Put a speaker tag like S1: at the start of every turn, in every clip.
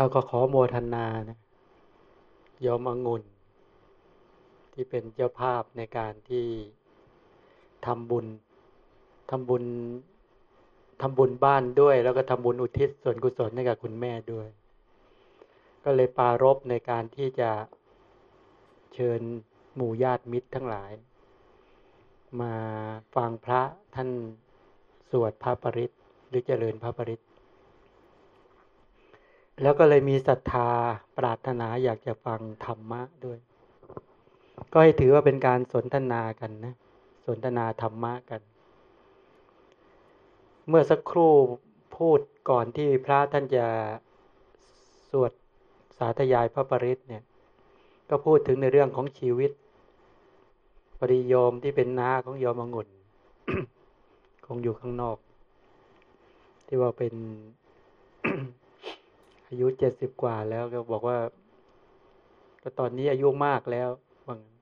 S1: เราก็ขอโมทนานะยอมองุ่น ที่เป็นเจ้าภาพในการที่ทำบุญทำบุญทำบุญบ้านด้วย แล้วก็ทำบุญอุทิศส่วนกุศลให้กับคุณแม่ด้วย ก็เลยปารบในการที่จะเชิญหมู่ญาติมิตรทั้งหลาย มาฟังพระท่านสวดพระปริตหรือเจริญพระปริต แล้วก็เลยมีศรัทธาปรารถนาอยากจะฟังธรรมะด้วย ก็ให้ถือว่าเป็นการสนทนากันนะ สนทนาธรรมะกัน เมื่อสักครู่พูดก่อนที่พระท่านจะสวดสาธยายพระปริตเนี่ย ก็พูดถึงในเรื่องของชีวิตปริโยมที่เป็นนาของโยมองุ่นคงอยู่ข้างนอก ที่ว่าเป็น อายุเจ็ดสิบกว่าแล้วก็บอกว่า ก็ตอนนี้อายุมากแล้วว่างั้น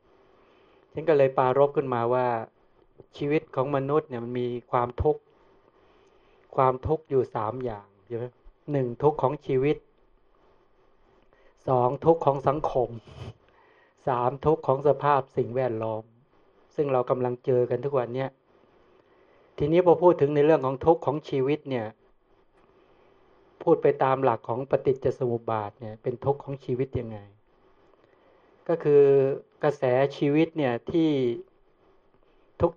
S1: ฉันก็เลยปารบขึ้นมาว่าชีวิตของมนุษย์เนี่ยมันมีความทุกข์ความทุกข์อยู่สามอย่างใช่ไหมหนึ่งทุกข์ของชีวิตสองทุกข์ของสังคมสามทุกข์ของสภาพสิ่งแวดล้อม ซึ่งเรากำลังเจอกันทุกวันเนี้ยทีนี้พอพูดถึงในเรื่องของทุกข์ของชีวิตเนี่ย พูดไปตามหลักของปฏิจจสมุปบาทเนี่ยเป็นทุกข์ของชีวิตยังไง ก็คือกระแสชีวิตเนี่ยที่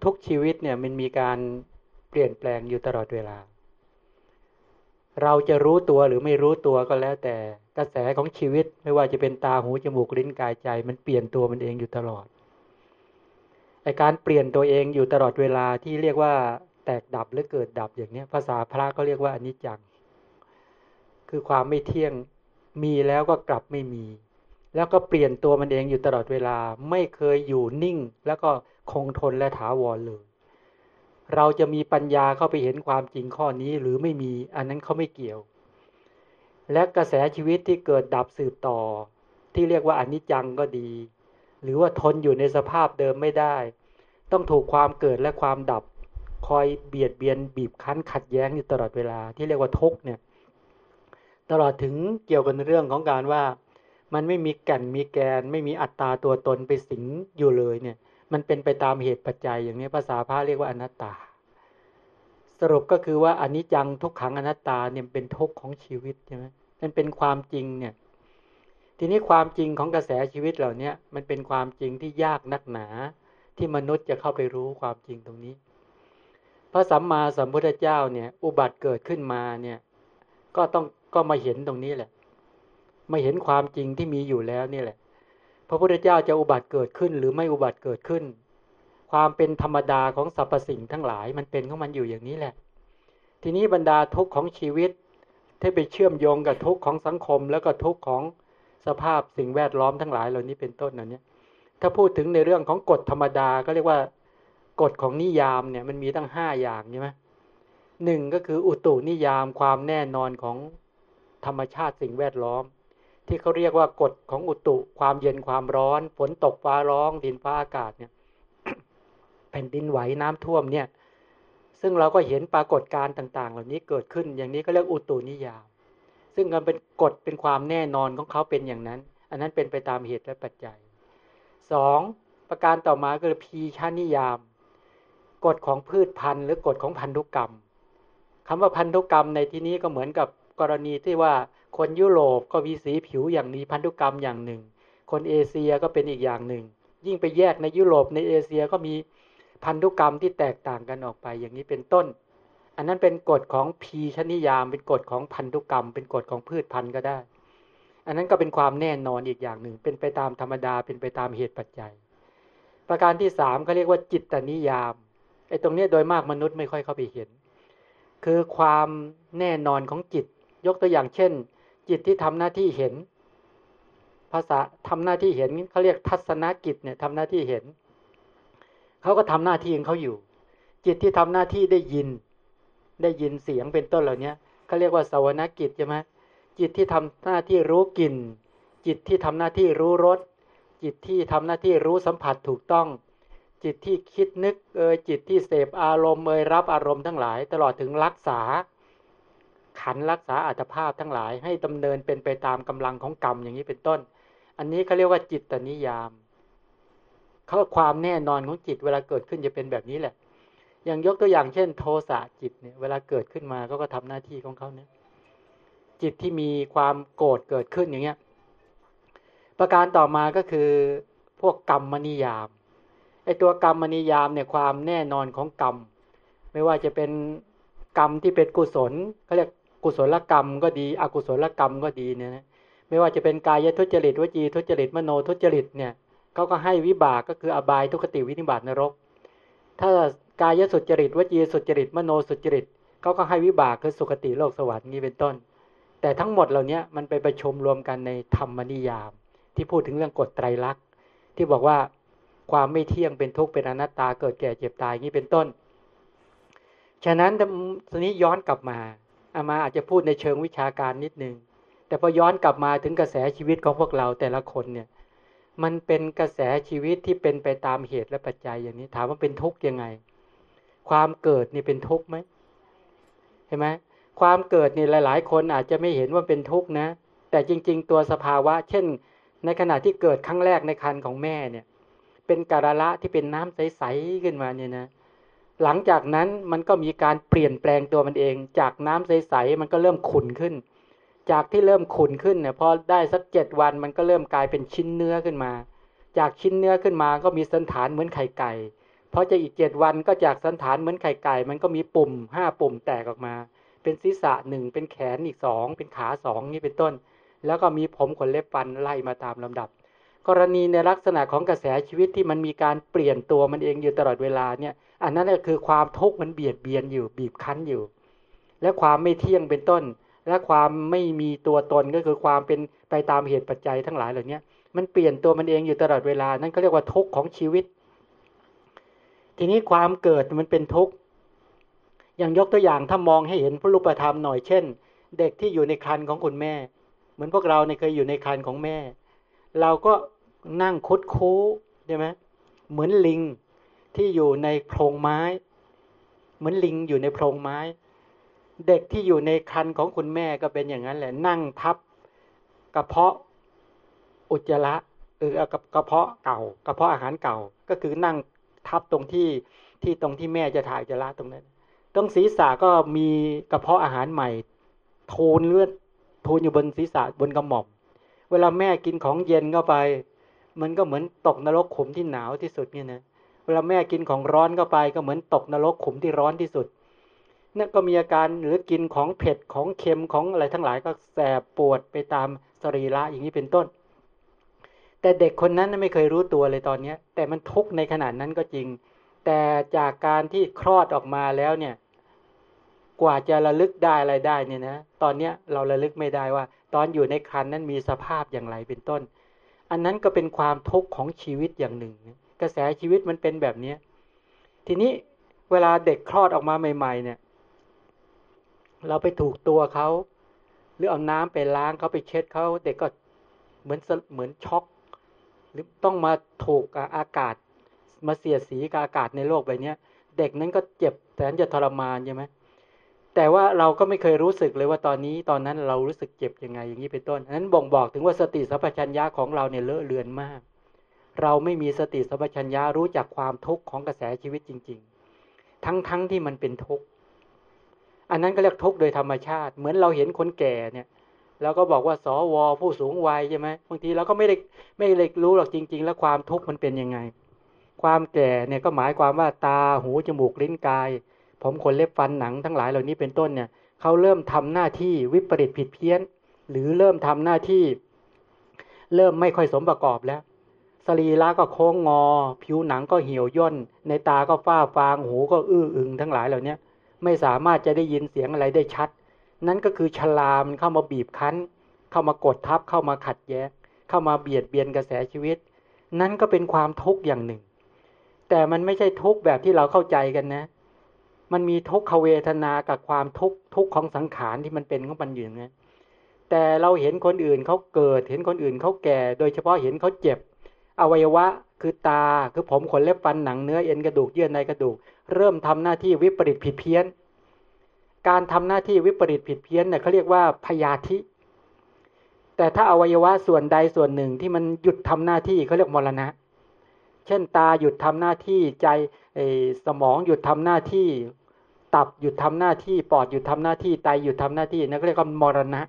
S1: ทุกๆชีวิตเนี่ยมันมีการเปลี่ยนแปลงอยู่ตลอดเวลา เราจะรู้ตัวหรือไม่รู้ตัวก็แล้วแต่กระแสของชีวิตไม่ว่าจะเป็นตาหูจมูกลิ้นกายใจ มันเปลี่ยนตัวมันเองอยู่ตลอดไอการเปลี่ยนตัวเองอยู่ตลอดเวลาที่เรียกว่าแตกดับหรือเกิดดับอย่างนี้ภาษาพระก็เรียกว่าอนิจจัง คือความไม่เที่ยงมีแล้วก็กลับไม่มี แล้วก็เปลี่ยนตัวมันเองอยู่ตลอดเวลาไม่เคยอยู่นิ่ง แล้วก็คงทนและถาวรเลย เราจะมีปัญญาเข้าไปเห็นความจริงข้อนี้หรือไม่มีอันนั้นเขาไม่เกี่ยว และกระแสชีวิตที่เกิดดับสืบต่อ ที่เรียกว่าอนิจจังก็ดี หรือว่าทนอยู่ในสภาพเดิมไม่ได้ ต้องถูกความเกิดและความดับ คอยเบียดเบียนบีบคั้นขัดแย้งอยู่ตลอดเวลาที่เรียกว่าทุกเนี่ย ตลอดถึงเกี่ยวกับเรื่องของการว่า มันไม่มีแก่นมีแกน ไม่มีอัตตาตัวตนไปสิงอยู่เลยเนี่ย มันเป็นไปตามเหตุปัจจัย อย่างนี้ภาษาพระเรียกว่าอนัตตา สรุปก็คือว่าอนิจจังทุกขังอนัตตาเนี่ยเป็นทุกข์ของชีวิตใช่ไหมมันเป็นความจริงเนี่ยทีนี้ความจริงของกระแสชีวิตเหล่านี้มันเป็นความจริงที่ยากนักหนา ที่มนุษย์จะเข้าไปรู้ความจริงตรงนี้ พระสัมมาสัมพุทธเจ้าเนี่ย อุบัติเกิดขึ้นมาเนี่ย ก็ต้อง ก็มาเห็นตรงนี้แหละ มาเห็นความจริงที่มีอยู่แล้วนี่แหละ พระพุทธเจ้าจะอุบัติเกิดขึ้น หรือไม่อุบัติเกิดขึ้น ความเป็นธรรมดาของสรรพสิ่งทั้งหลายมันเป็นของมันอยู่อย่างนี้แหละ ทีนี้บรรดาทุกข์ของชีวิตที่ไปเชื่อมโยงกับทุกข์ของสังคม แล้วก็ทุกข์ของสภาพสิ่งแวดล้อมทั้งหลายเหล่านี้เป็นต้นนันนี้ถ้าพูดถึงในเรื่องของกฎธรรมดาก็เรียกว่ากฎของนิยามเนี่ยมันมีตั้งห้าอย่างใช่ไหมหนึ่งก็คืออุตุนิยามความแน่นอนของ ธรรมชาติสิ่งแวดล้อม ที่เขาเรียกว่ากฎของอุตุความเย็นความร้อน ฝนตกฟ้าร้องดินฟ้าอากาศเนี่ยแผ่นดินไหวน้ำท่วมเนี่ย ซึ่งเราก็เห็นปรากฏการณ์ต่าง ๆ เหล่านี้เกิดขึ้นอย่างนี้ก็เรียกอุตุนิยาม ซึ่งมันเป็นกฎเป็นความแน่นอนของเขาเป็นอย่างนั้น อันนั้นเป็นไปตามเหตุและปัจจัยสองประการต่อมาคือพีชานิยาม กฎของพืชพันธุ์ หรือกฎของพันธุกรรมคำว่าพันธุกรรมในที่นี้ก็เหมือนกับ กรณีที่ว่าคนยุโรปก็มีสีผิวอย่างนี้พันธุกรรมอย่างหนึ่ง คนเอเชียก็เป็นอีกอย่างหนึ่ง ยิ่งไปแยกในยุโรปในเอเชียก็มีพันธุกรรมที่แตกต่างกันออกไปอย่างนี้เป็นต้น อันนั้นเป็นกฎของพีชนิยาม เป็นกฎของพันธุกรรม เป็นกฎของพืชพันธุ์ก็ได้ อันนั้นก็เป็นความแน่นอนอีกอย่างหนึ่ง เป็นไปตามธรรมดาเป็นไปตามเหตุปัจจัย ประการที่สามเขาเรียกว่าจิตตนิยามไอ้ตรงนี้โดยมากมนุษย์ไม่ค่อยเข้าไปเห็น คือความแน่นอนของจิต ยกตัวอย่างเช่น จิตที่ทำหน้าที่เห็น ภาษาทำหน้าที่เห็นเขาเรียกทัศนกิจเนี่ยทำหน้าที่เห็นเขาก็ทำหน้าที่ของเขาอยู่ จิตที่ทำหน้าที่ได้ยิน ได้ยินเสียงเป็นต้นเหล่านี้เขาเรียกว่าสวนกิจใช่ไหมจิตที่ทำหน้าที่รู้กลิ่น จิตที่ทำหน้าที่รู้รสจิตที่ทำหน้าที่รู้สัมผัสถูกต้อง จิตที่คิดนึกเออจิตที่เสพอารมณ์เอยรับอารมณ์ทั้งหลาย ตลอดถึงรักษา ขันรักษาอัตภาพทั้งหลาย ให้ดำเนินเป็นไปตามกำลังของกรรมอย่างนี้เป็นต้น อันนี้เขาเรียกว่าจิตตนิยามเขาความแน่นอนของจิตเวลาเกิดขึ้นจะเป็นแบบนี้แหละ อย่างยกตัวอย่างเช่น โทสะจิตเนี่ยเวลาเกิดขึ้นมาเขาก็ทำหน้าที่ของเขาเนี่ยจิตที่มีความโกรธเกิดขึ้นอย่างเงี้ย ประการต่อมาก็คือพวกกรรมมนิยามไอตัวกรรมมนิยามเนี่ยความแน่นอนของกรรม ไม่ว่าจะเป็นกรรมที่เป็นกุศลเขาเรียก กุศลกรรมก็ดี อกุศลกรรมก็ดีเนี่ยนะไม่ว่าจะเป็นกายทุจริตวจีทุจริตมโนทุจริตเนี่ยเขาก็ให้วิบากก็คืออบายทุกติวินิบาตนรก ถ้ากายสุจริตวจีสุจริตมโนสุจริตเขาก็ให้วิบากคือสุคติโลกสวรรค์นี้เป็นต้น แต่ทั้งหมดเหล่านี้มันไปประชุมรวมกันในธรรมนิยาม ที่พูดถึงเรื่องกฎไตรลักษณ์ที่บอกว่าความไม่เที่ยงเป็นทุกข์เป็นอนัตตาเกิดแก่เจ็บตายนี้เป็นต้น ฉะนั้นทีนี้ย้อนกลับมา อามาอาจจะพูดในเชิงวิชาการนิดนึง แต่พอย้อนกลับมาถึงกระแสชีวิตของพวกเราแต่ละคนเนี่ย มันเป็นกระแสชีวิตที่เป็นไปตามเหตุและปัจจัยอย่างนี้ ถามว่าเป็นทุกข์ยังไง ความเกิดนี่เป็นทุกข์ไหมเห็นไหมความเกิดนี่หลาย ๆ คนอาจจะไม่เห็นว่าเป็นทุกข์นะ แต่จริง ๆ ตัวสภาวะ เช่น ในขณะที่เกิดครั้งแรกในคันของแม่เนี่ย เป็นการละที่เป็นน้ำใส ๆ ขึ้นมาเนี่ยนะ หลังจากนั้นมันก็มีการเปลี่ยนแปลงตัวมันเอง จากน้ำใสๆมันก็เริ่มขุ่นขึ้น จากที่เริ่มขุ่นขึ้นเนี่ยพอได้สักเจ็ดวันมันก็เริ่มกลายเป็นชิ้นเนื้อขึ้นมา จากชิ้นเนื้อขึ้นมาก็มีสันฐานเหมือนไข่ไก่พอจะอีกเจ็ดวันก็จากสันฐานเหมือนไข่ไก่ มันก็มีปุ่มห้าปุ่มแตกออกมา เป็นศีรษะหนึ่งเป็นแขนอีกสองเป็นขาสองนี่เป็นต้น แล้วก็มีผมขนเล็บฟันไล่มาตามลำดับ กรณีในลักษณะของกระแสชีวิตที่มันมีการเปลี่ยนตัวมันเองอยู่ตลอดเวลาเนี่ย อันนั้นก็คือความทุกข์มันเบียดเบียนอยู่บีบคั้นอยู่ และความไม่เที่ยงเป็นต้น และความไม่มีตัวตนก็คือความเป็นไปตามเหตุปัจจัยทั้งหลายเหล่านี้มันเปลี่ยนตัวมันเองอยู่ตลอดเวลา นั่นก็เรียกว่าทุกข์ของชีวิต ทีนี้ความเกิดมันเป็นทุกข์อย่างยกตัวอย่างถ้ามองให้เห็นพระรูปธรรมหน่อยเช่น เด็กที่อยู่ในครันของคุณแม่ เหมือนพวกเราเนี่ยเคยอยู่ในครันของแม่ เราก็นั่งคดคู้ใช่ไหมเหมือนลิง ที่อยู่ในโพรงไม้ เหมือนลิงอยู่ในโพรงไม้ เด็กที่อยู่ในคันของคุณแม่ก็เป็นอย่างนั้นแหละ นั่งทับกระเพาะอุจจาระเออกระเพาะเก่ากระเพาะอาหารเก่าก็คือนั่งทับตรงที่ที่ตรงที่แม่จะถ่ายอุจจาระตรงนั้นตรงศีรษะก็มีกระเพาะอาหารใหม่โทนเลือดโทนอยู่บนศีรษะบนกระหม่อม เวลาแม่กินของเย็นเข้าไป มันก็เหมือนตกนรกขุมที่หนาวที่สุดเนี่ยนะ เวลาแม่กินของร้อนเข้าไปก็เหมือนตกนรกขุมที่ร้อนที่สุดนั่นก็มีอาการหรือกินของเผ็ดของเค็มของอะไรทั้งหลายก็แสบปวดไปตามสรีระอย่างนี้เป็นต้น แต่เด็กคนนั้นไม่เคยรู้ตัวเลยตอนนี้แต่มันทุกข์ในขนาดนั้นก็จริง แต่จากการที่คลอดออกมาแล้วเนี่ย กว่าจะระลึกได้อะไรได้เนี่ยนะตอนนี้เราระลึกไม่ได้ว่า ตอนอยู่ในคันนั้นมีสภาพอย่างไรเป็นต้น อันนั้นก็เป็นความทุกข์ของชีวิตอย่างหนึ่ง กระแสชีวิตมันเป็นแบบเนี้ย ทีนี้เวลาเด็กคลอดออกมาใหม่ ๆ เนี่ย เราไปถูกตัวเขาหรือเอาน้ำไปล้างเขาไปเช็ดเขาเด็กก็เหมือนเหมือนช็อก หรือต้องมาถูกอากาศ มาเสียสีกับอากาศในโลกใบนี้เด็กนั้นก็เจ็บแสนจะทรมานใช่ไหมแต่ว่าเราก็ไม่เคยรู้สึกเลยว่าตอนนี้ตอนนั้นเรารู้สึกเจ็บยังไงอย่างนี้เป็นต้นนั้นบ่งบอกถึงว่าสติสัพพัญญาของเราเนี่ยเลอะเลือนมาก เราไม่มีสติสัพพัญญารู้จักความทุกข์ของกระแสชีวิตจริง ๆ ทั้งๆทที่มันเป็นทุกข์อันนั้นก็เรียกทุกข์โดยธรรมชาติ เหมือนเราเห็นคนแก่เนี่ยเราก็บอกว่าสวผู้สูงวัยใช่ไหมบางทีเราก็ไม่ได้ไม่ได้รู้หรอกจริง ๆ แล้วความทุกข์มันเป็นยังไง ความแก่เนี่ยก็หมายความว่าตาหูจมูกลิ้นกาย ผมขนเล็บฟันหนังทั้งหลายเหล่านี้เป็นต้นเนี่ยเขาเริ่มทำหน้าที่วิปริตผิดเพี้ยน หรือเริ่มทำหน้าที่ เริ่มไม่ค่อยสมประกอบแล้ว สรีระก็โค้งงอ ผิวหนังก็เหี่ยวย่น ในตาก็ฝ้าฟาง หูก็อื้ออึงทั้งหลายเหล่านี้ไม่สามารถจะได้ยินเสียงอะไรได้ชัด นั่นก็คือชลามเข้ามาบีบคั้น เข้ามากดทับ เข้ามาขัดแย้ง เข้ามาเบียดเบียนกระแสชีวิต นั่นก็เป็นความทุกข์อย่างหนึ่ง แต่มันไม่ใช่ทุกข์แบบที่เราเข้าใจกันนะ มันมีทุกขเวทนากับความทุกขทุกของสังขารที่มันเป็นของมันอยู่นะแต่เราเห็นคนอื่นเขาเกิด เห็นคนอื่นเขาแก่ โดยเฉพาะเห็นเขาเจ็บ อวัยวะคือตาคือผมขนเล็บฟันหนังเนื้อเอ็นกระดูกเยื่อในกระดูก เริ่มทำหน้าที่วิปริตผิดเพี้ยน การทำหน้าที่วิปริตผิดเพี้ยนเนี่ยเขาเรียกว่าพยาธิ แต่ถ้าอวัยวะส่วนใดส่วนหนึ่งที่มันหยุดทำหน้าที่เขาเรียกมรณะ เช่นตาหยุดทำหน้าที่ใจสมองหยุดทำหน้าที่ ตับหยุดทำหน้าที่ปอดหยุดทำหน้าที่ไตหยุดทำหน้าที่นั่นเรียกว่ามรณะ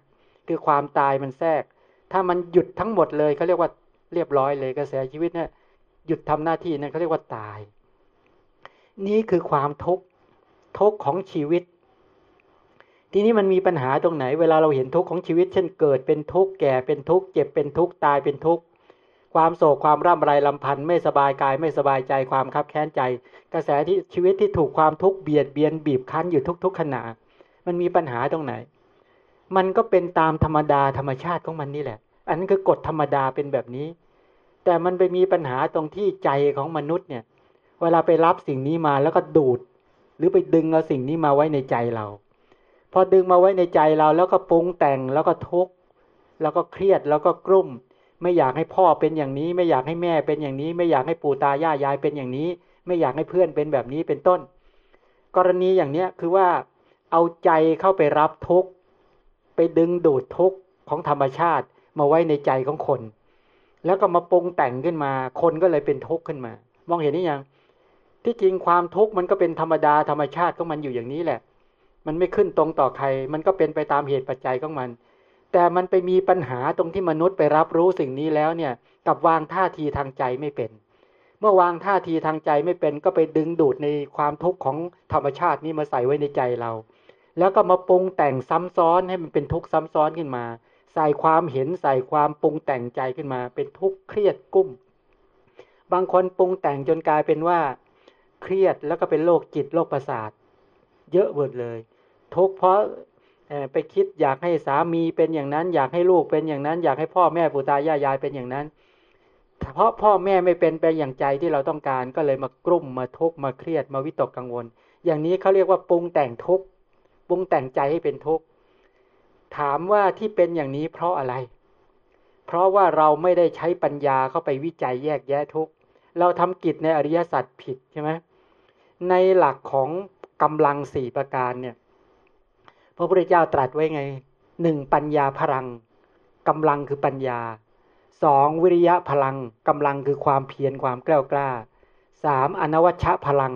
S1: คือความตายมันแทรก ถ้ามันหยุดทั้งหมดเลยเขาเรียกว่า เรียบร้อยเลยกระแสชีวิตเนี่ยหยุดทำหน้าที่นั่นเขาเรียกว่าตาย นี่คือความทุกข์ทุกข์ของชีวิต ทีนี้มันมีปัญหาตรงไหน เวลาเราเห็นทุกข์ของชีวิต เช่นเกิดเป็นทุกข์แก่เป็นทุกข์เจ็บเป็นทุกข์ตายเป็นทุกข์ความโศกความร่ำไรลำพันธ์ไม่สบายกายไม่สบายใจความคับแค้นใจ กระแสที่ชีวิตที่ถูกความทุกข์เบียดเบียนบีบคั้นอยู่ทุก ๆขณะมันมีปัญหาตรงไหน มันก็เป็นตามธรรมดาธรรมชาติของมันนี่แหละ อันนั้นคือกฎธรรมดาเป็นแบบนี้ แต่มันไปมีปัญหาตรงที่ใจของมนุษย์เนี่ย เวลาไปรับสิ่งนี้มาแล้วก็ดูด หรือไปดึงเอาสิ่งนี้มาไว้ในใจเรา พอดึงมาไว้ในใจเราแล้วก็ปรุงแต่งแล้วก็ทุกข์แล้วก็เครียดแล้วก็กลุ้มไม่อยากให้พ่อเป็นอย่างนี้ ไม่อยากให้แม่เป็นอย่างนี้ ไม่อยากให้ปู่ตายายยายเป็นอย่างนี้ ไม่อยากให้เพื่อนเป็นแบบนี้เป็นต้น กรณีอย่างเนี้ยคือว่าเอาใจเข้าไปรับทุกข์ไปดึงดูดทุกข์ของธรรมชาติ มาไว้ในใจของคน แล้วก็มาปรุงแต่งขึ้นมา คนก็เลยเป็นทุกข์ขึ้นมา มองเห็นนี่ยังที่จริงความทุกข์มันก็เป็นธรรมดาธรรมชาติของมันอยู่อย่างนี้แหละ มันไม่ขึ้นตรงต่อใคร มันก็เป็นไปตามเหตุปัจจัยของมัน แต่มันไปมีปัญหาตรงที่มนุษย์ไปรับรู้สิ่งนี้แล้วเนี่ยกับวางท่าทีทางใจไม่เป็น เมื่อวางท่าทีทางใจไม่เป็น ก็ไปดึงดูดในความทุกข์ของธรรมชาตินี้มาใส่ไว้ในใจเรา แล้วก็มาปรุงแต่งซ้ำซ้อนให้มันเป็นทุกข์ซ้ำซ้อนขึ้นมา ใส่ความเห็นใส่ความปรุงแต่งใจขึ้นมา เป็นทุกข์เครียดกุ้ม บางคนปรุงแต่งจนกลายเป็นว่า เครียดแล้วก็เป็นโรคจิตโรคประสาท เยอะเบิดเลย ทุกข์เพราะไปคิดอยากให้สามีเป็นอย่างนั้น อยากให้ลูกเป็นอย่างนั้น อยากให้พ่อแม่ปู่ตายายายเป็นอย่างนั้นเพราะพ่อแม่ไม่เป็นไปอย่างใจที่เราต้องการก็เลยมากลุ่มมาทุกข์มาเครียดมาวิตกกังวล อย่างนี้เขาเรียกว่าปรุงแต่งทุกข์ปรุงแต่งใจให้เป็นทุกข์ ถามว่าที่เป็นอย่างนี้เพราะอะไร เพราะว่าเราไม่ได้ใช้ปัญญาเข้าไปวิจัยแยกแยะทุก เราทำกิจในอริยสัจผิดใช่ไหมในหลักของกำลังสี่ประการเนี่ย พระพุทธเจ้าตรัสไว้ไงหนึ่งปัญญาพลังกำลังคือปัญญาสองวิริยะพลังกำลังคือความเพียรความกล้ากล้าสามอนวัชชะพลัง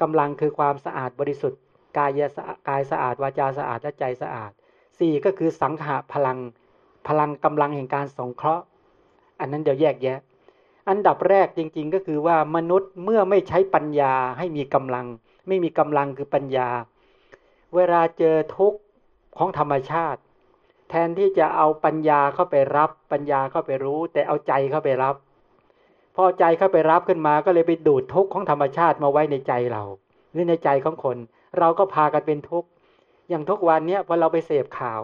S1: กำลังคือความสะอาดบริสุทธิ์ กายกายสะอาดวาจาสะอาดและใจสะอาด สี่ก็คือสังหะพลัง พลังกำลังแห่งการสงเคราะห์ อันนั้นเดี๋ยวแยกแยะ อันดับแรกจริง ๆ ก็คือว่ามนุษย์เมื่อไม่ใช้ปัญญาให้มีกำลัง ไม่มีกำลังคือปัญญา เวลาเจอทุกข์ของธรรมชาติ แทนที่จะเอาปัญญาเข้าไปรับ ปัญญาเข้าไปรู้ แต่เอาใจเข้าไปรับ พอใจเข้าไปรับขึ้นมาก็เลยไปดูดทุกข์ของธรรมชาติมาไว้ในใจเราหรือในใจของคน เราก็พากันเป็นทุกข์ อย่างทุกวันเนี้ยพอเราไปเสพข่าว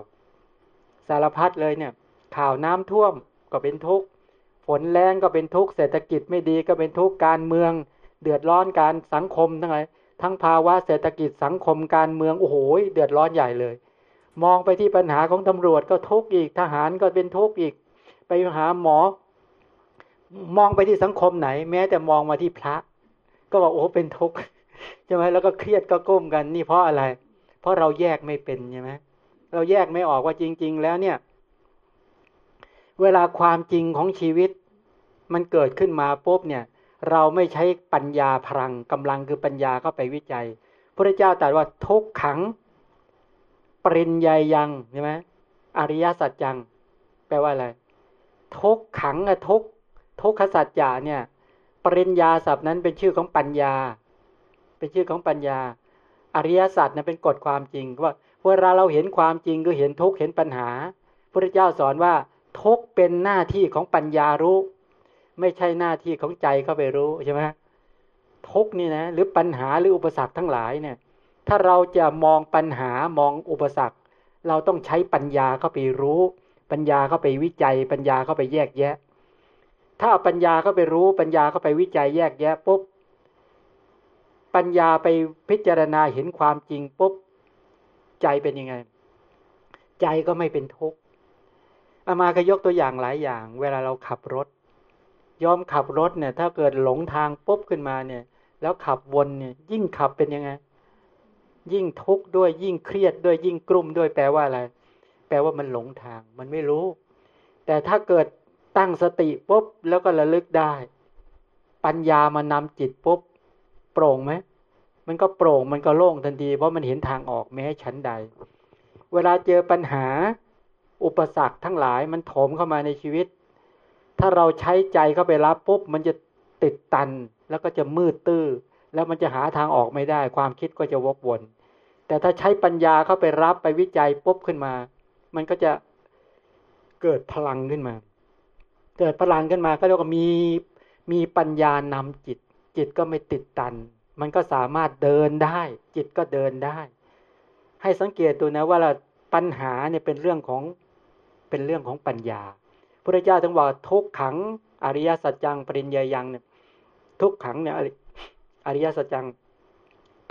S1: สารพัดเลยเนี่ย ข่าวน้ำท่วมก็เป็นทุกข์ฝนแรงก็เป็นทุกข์เศรษฐกิจไม่ดีก็เป็นทุกข์การเมือง เดือดร้อนการสังคมทั้งหลายทั้งภาวะเศรษฐกิจสังคมการเมืองโอ้โหเดือดร้อนใหญ่เลย มองไปที่ปัญหาของตำรวจก็ทุกข์อีกทหารก็เป็นทุกข์อีก ไปหาหมอ มองไปที่สังคมไหน แม้แต่มองมาที่พระ ก็บอกโอ้เป็นทุกข์ใช่ไหมแล้วก็เครียดก็ก้มกันนี่เพราะอะไร เพราะเราแยกไม่เป็นใช่ไหมเราแยกไม่ออกว่าจริง ๆ แล้วเนี่ย เวลาความจริงของชีวิต มันเกิดขึ้นมาปุ๊บเนี่ย เราไม่ใช้ปัญญาพลังกำลังคือปัญญาเข้าไปวิจัยพระเจ้าตรัสว่าทุกขัง ปริญญายังใช่ไหมอริยสัจจัง แปลว่าอะไรทุกขังอะทุกทุกขสัจจาเนี่ย ปริญญาศัพท์นั้นเป็นชื่อของปัญญา เป็นชื่อของปัญญา อริยสัจนั้นเป็นกฎความจริงว่าเวลาเราเห็นความจริงก็เห็นทุกข์เห็นปัญหาพระเจ้าสอนว่าทุกเป็นหน้าที่ของปัญญารู้ ไม่ใช่หน้าที่ของใจเข้าไปรู้ใช่ไหมทุกนี่นะหรือปัญหาหรืออุปสรรคทั้งหลายเนี่ย ถ้าเราจะมองปัญหามองอุปสรรค เราต้องใช้ปัญญาเข้าไปรู้ ปัญญาเข้าไปวิจัย ปัญญาเข้าไปแยกแยะ ถ้าเอาปัญญาเข้าไปรู้ ปัญญาเข้าไปวิจัยแยกแยะปุ๊บ ปัญญาไปพิจารณาเห็นความจริงปุ๊บ ใจเป็นยังไง ใจก็ไม่เป็นทุกข์อามาก็ยกตัวอย่างหลายอย่าง เวลาเราขับรถ ยอมขับรถเนี่ย ถ้าเกิดหลงทางปุ๊บขึ้นมาเนี่ย แล้วขับวนเนี่ย ยิ่งขับเป็นยังไง ยิ่งทุกข์ด้วยยิ่งเครียดด้วยยิ่งกลุ่มด้วยแปลว่าอะไร แปลว่ามันหลงทาง มันไม่รู้ แต่ถ้าเกิดตั้งสติปุ๊บแล้วก็ระลึกได้ ปัญญามานำจิตปุ๊บ โปร่งไหมมันก็โปร่งมันก็โล่งทันที เพราะมันเห็นทางออกแม้ชั้นใด เวลาเจอปัญหาอุปสรรคทั้งหลายมันโถมเข้ามาในชีวิต ถ้าเราใช้ใจเข้าไปรับปุ๊บมันจะติดตันแล้วก็จะมืดตื้อ แล้วมันจะหาทางออกไม่ได้ ความคิดก็จะวกวน แต่ถ้าใช้ปัญญาเข้าไปรับไปวิจัยปุ๊บขึ้นมา มันก็จะเกิดพลังขึ้นมา เกิดพลังขึ้นมาก็เรียกว่ามีมีปัญญานำจิต จิตก็ไม่ติดตัน มันก็สามารถเดินได้ จิตก็เดินได้ ให้สังเกตดูนะว่าปัญหาเนี่ยเป็นเรื่องของเป็นเรื่องของปัญญาพระเจ้าถึงบอกทุกขังอริยสัจจังปริญญายังเนี่ยทุกขังเนี่ยอริยสัจจัง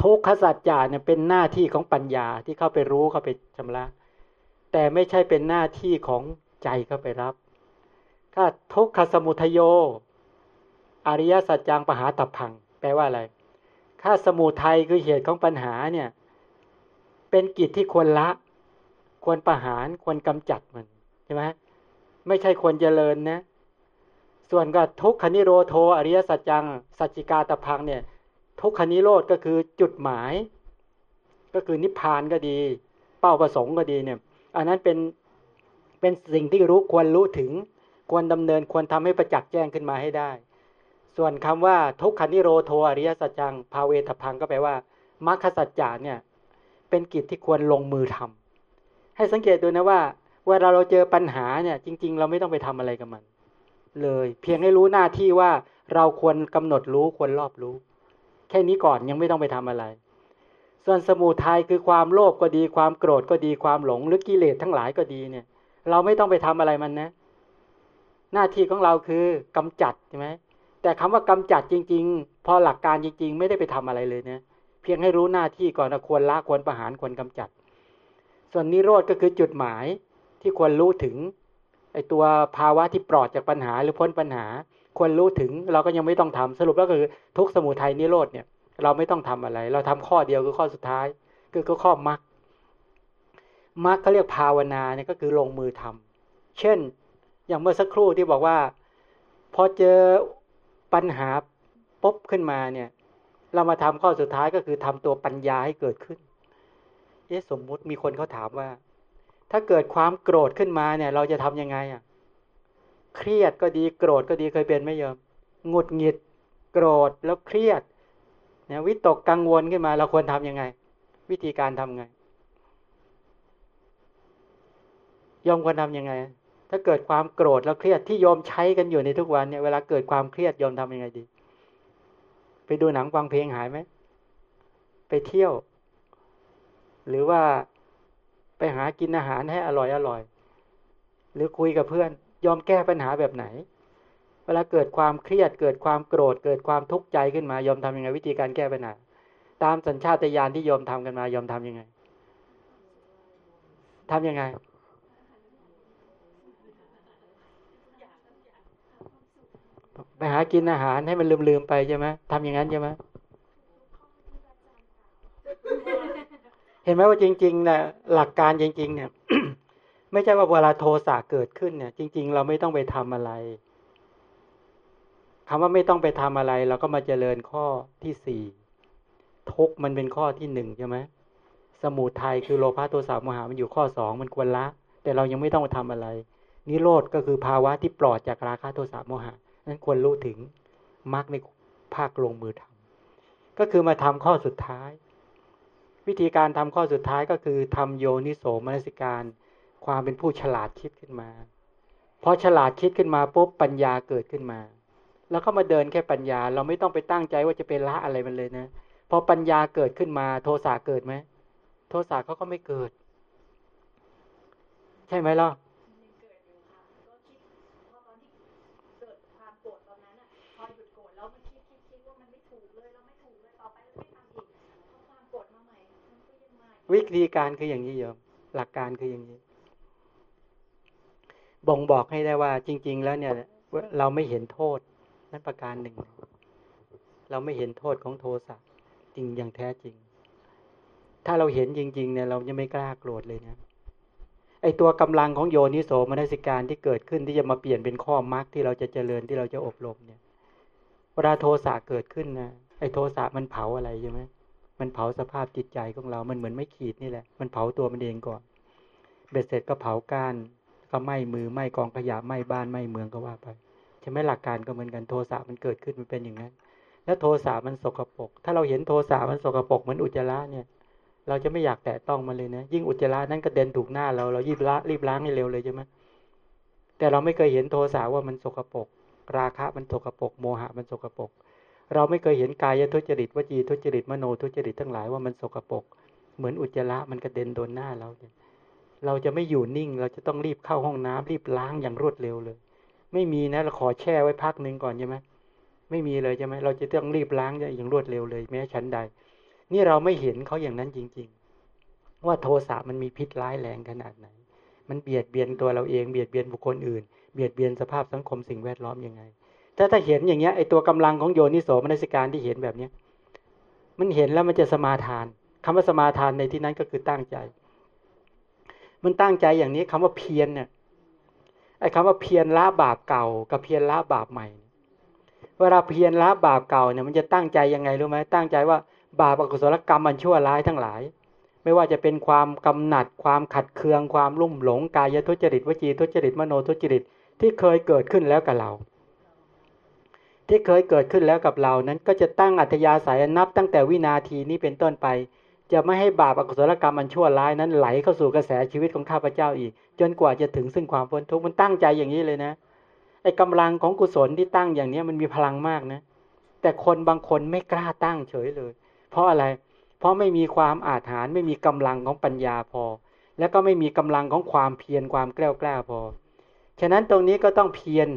S1: ทุกขสัจจาเนี่ยเป็นหน้าที่ของปัญญาที่เข้าไปรู้เข้าไปชำระ แต่ไม่ใช่เป็นหน้าที่ของใจเข้าไปรับ ถ้าทุกขสมุทโย อริยสัจจังปหาตับพัง แปลว่าอะไรถ้าสมุทัยคือเหตุของปัญหาเนี่ย เป็นกิจที่ควรละ ควรประหารควรกำจัดมันใช่ไหมไม่ใช่ควรเจริญนะ ส่วนก็ทุกขนิโรโทอริยสัจจังสัจจิกาตพังเนี่ย ทุกขนิโรธก็คือจุดหมาย ก็คือนิพพานก็ดี เป้าประสงค์ก็ดีเนี่ย อันนั้นเป็นเป็นสิ่งที่รู้ควรรู้ถึง ควรดำเนินควรทำให้ประจักษ์แจ้งขึ้นมาให้ได้ ส่วนคำว่าทุกขนิโรโทอริยสัจจังภาเวทพังก็แปลว่ามรรคสัจจาเนี่ยเป็นกิจที่ควรลงมือทำให้สังเกตดูนะว่าเวลาเราเจอปัญหาเนี่ยจริง ๆ เราไม่ต้องไปทำอะไรกับมัน เลย เพียงให้รู้หน้าที่ว่าเราควรกำหนดรู้ควรรอบรู้ แค่นี้ก่อนยังไม่ต้องไปทำอะไร ส่วนสมูทัยคือความโลภก็ดีความโกรธก็ดีความหลงหรือกิเลสทั้งหลายก็ดีเนี่ย เราไม่ต้องไปทำอะไรมันนะ หน้าที่ของเราคือกำจัดใช่ไหม แต่คำว่ากำจัดจริง ๆ พอหลักการจริง ๆ ไม่ได้ไปทำอะไรเลยเนะเพียงให้รู้หน้าที่ก่อนนะควรละควรประหารควรกำจัด ส่วนนิโรธก็คือจุดหมายที่ควรรู้ถึงไอตัวภาวะที่ปลอดจากปัญหาหรือพ้นปัญหา ควรรู้ถึงเราก็ยังไม่ต้องทำสรุปแล้วก็คือทุกสมุทัยนิโรธเนี่ย เราไม่ต้องทำอะไร เราทำข้อเดียวคือข้อสุดท้าย คือก็ข้อมรรคมรรคเขาเรียกภาวนาเนี่ยก็คือลงมือทำเช่น อย่างเมื่อสักครู่ที่บอกว่า พอเจอ ปัญหาปุ๊บขึ้นมาเนี่ย เรามาทำข้อสุดท้ายก็คือทำตัวปัญญาให้เกิดขึ้น เอ๊ะสมมุติมีคนเขาถามว่า ถ้าเกิดความโกรธขึ้นมาเนี่ย เราจะทํำยังไงอะเครียดก็ดีโกรธก็ดีเคยเป็นไหมโยมหงุดหงิด โกรธแล้วเครียดเนี่ยวิตกกังวลขึ้นมาเราควรทํำยังไง วิธีการทำไงยอมควรทํำยังไง ถ้าเกิดความโกรธแล้วเครียดที่ยอมใช้กันอยู่ในทุกวันเนี่ยเวลาเกิดความเครียดยอมทํำยังไงดี ไปดูหนังฟังเพลงหายไหม ไปเที่ยว หรือว่าไปหากินอาหารให้อร่อยอร่อย หรือคุยกับเพื่อน ยอมแก้ปัญหาแบบไหน เวลาเกิดความเครียด เกิดความโกรธ เกิดความทุกข์ใจขึ้นมายอมทำยังไงวิธีการแก้ปัญหา ตามสัญชาตญาณที่ยอมทำกันมายอมทํำยังไง ทํำยังไง ไปหากินอาหารให้มันลืมๆไปใช่ไหมทำอย่างนั้นใช่ไหมเห็นไหมว่าจริงๆนะหลักการจริง ๆ เนี่ย ไม่ใช่ว่าเวลาโทสะเกิดขึ้นเนี่ย จริง ๆ เราไม่ต้องไปทำอะไรคำว่าไม่ต้องไปทำอะไร เราก็มาเจริญข้อที่สี่ทุกมันเป็นข้อที่หนึ่งใช่ไหมสมุทัยคือโลภะโทสะโมหะมันอยู่ข้อสองมันควรละ แต่เรายังไม่ต้องไปทำอะไร นิโรธก็คือภาวะที่ปลอดจากราคะโทสะโมหะ นั้นควรรู้ถึงมรรคในภาคลงมือทำก็คือมาทำข้อสุดท้าย วิธีการทำข้อสุดท้ายก็คือทำโยนิโสมนสิการ ความเป็นผู้ฉลาดคิดขึ้นมาพอฉลาดคิดขึ้นมาปุ๊บปัญญาเกิดขึ้นมา แล้วก็มาเดินแค่ปัญญา เราไม่ต้องไปตั้งใจว่าจะเป็นละอะไรมันเลยนะพอปัญญาเกิดขึ้นมา โทสะเกิดไหมโทสะเขาก็ไม่เกิด ใช่ไหมล่ะ วิธีการคืออย่างนี้โยมหลักการคืออย่างนี้ บ่งบอกให้ได้ว่า จริง ๆ แล้วเนี่ย เราไม่เห็นโทษนั่นประการหนึ่ง เราไม่เห็นโทษของโทสะจริงอย่างแท้จริง ถ้าเราเห็นจริง ๆ เนี่ย เราจะไม่กล้าโกรธเลยนะไอตัวกำลังของโยนิโสมนสิการที่เกิดขึ้นที่จะมาเปลี่ยนเป็นข้อมรรคที่เราจะเจริญที่เราจะอบรมเนี่ยเวลาโทสะเกิดขึ้นนะไอโทสะมันเผาอะไรใช่ไหม มันเผาสภาพจิตใจของเรา มันเหมือนไม่ขีดนี่แหละ มันเผาตัวมันเองก่อน เบ็ดเสร็จก็เผาก้านก็ไหม้มือไหม้กองขยะไหม้บ้านไหม้เมืองก็ว่าไปใช่ไหมหลักการก็เหมือนกันโทสะมันเกิดขึ้นมันเป็นอย่างนั้น แล้วโทสะมันสกปรกถ้าเราเห็นโทสะมันสกปรกเหมือนอุจจาระเนี่ย เราจะไม่อยากแตะต้องมันเลยนะยิ่งอุจจาระนั้นกระเด็นถูกหน้าเราเรารีบละรีบล้างให้เร็วเลยใช่ไหมแต่เราไม่เคยเห็นโทสะว่ามันสกปรกราคะมันสกปรกโมหะมันสกปรก เราไม่เคยเห็นกายทุจริตวจีทุจริตมโนทุจริตทั้งหลายว่ามันสกปรกเหมือนอุจจาระมันกระเด็นโดนหน้าเราเราจะไม่อยู่นิ่ง เราจะต้องรีบเข้าห้องน้ำรีบล้างอย่างรวดเร็วเลย ไม่มีนะเราขอแช่ไว้พักหนึ่งก่อนใช่ไหมไม่มีเลยใช่ไหมเราจะต้องรีบล้างอย่างรวดเร็วเลย แม้ชั้นใด นี่เราไม่เห็นเขาอย่างนั้นจริง ๆ ว่าโทสะมันมีพิษร้ายแรงขนาดไหน มันเบียดเบียนตัวเราเองเบียดเบียนบุคคลอื่น เบียดเบียนสภาพสังคมสิ่งแวดล้อมยังไง ถ้าถ้าเห็นอย่างเงี้ยไอตัวกำลังของโยนิโสมนสิการที่เห็นแบบเนี้ยมันเห็นแล้วมันจะสมาทานคำว่าสมาทานในที่นั้นก็คือตั้งใจ มันตั้งใจอย่างนี้คำว่าเพียรเนี่ยไอ้คำว่าเพียรละบาปเก่า กับเพียรละบาปใหม่ เวลาเพียรละบาปเก่าเนี่ยมันจะตั้งใจยังไงรู้ไหมตั้งใจว่าบาปอกุศลกรรมมันชั่วร้ายทั้งหลาย ไม่ว่าจะเป็นความกำหนัด ความขัดเคือง ความลุ่มหลงกายทุจริตวจีทุจริตมโนทุจริตที่เคยเกิดขึ้นแล้วกับเรา ที่เคยเกิดขึ้นแล้วกับเรานั้นก็จะตั้งอัธยาศัยนับตั้งแต่วินาทีนี้เป็นต้นไป จะไม่ให้บาปอกุศลกรรมมันชั่วร้ายนั้นไหลเข้าสู่กระแสชีวิตของข้าพเจ้าอีก จนกว่าจะถึงซึ่งความพ้นทุกข์มันตั้งใจอย่างนี้เลยนะไอ้กำลังของกุศลที่ตั้งอย่างนี้มันมีพลังมากนะ แต่คนบางคนไม่กล้าตั้งเฉยเลย เพราะอะไร เพราะไม่มีความอาถรรพ์ไม่มีกำลังของปัญญาพอ แล้วก็ไม่มีกำลังของความเพียรความแกล้ากล้าพอ ฉะนั้นตรงนี้ก็ต้องเพียร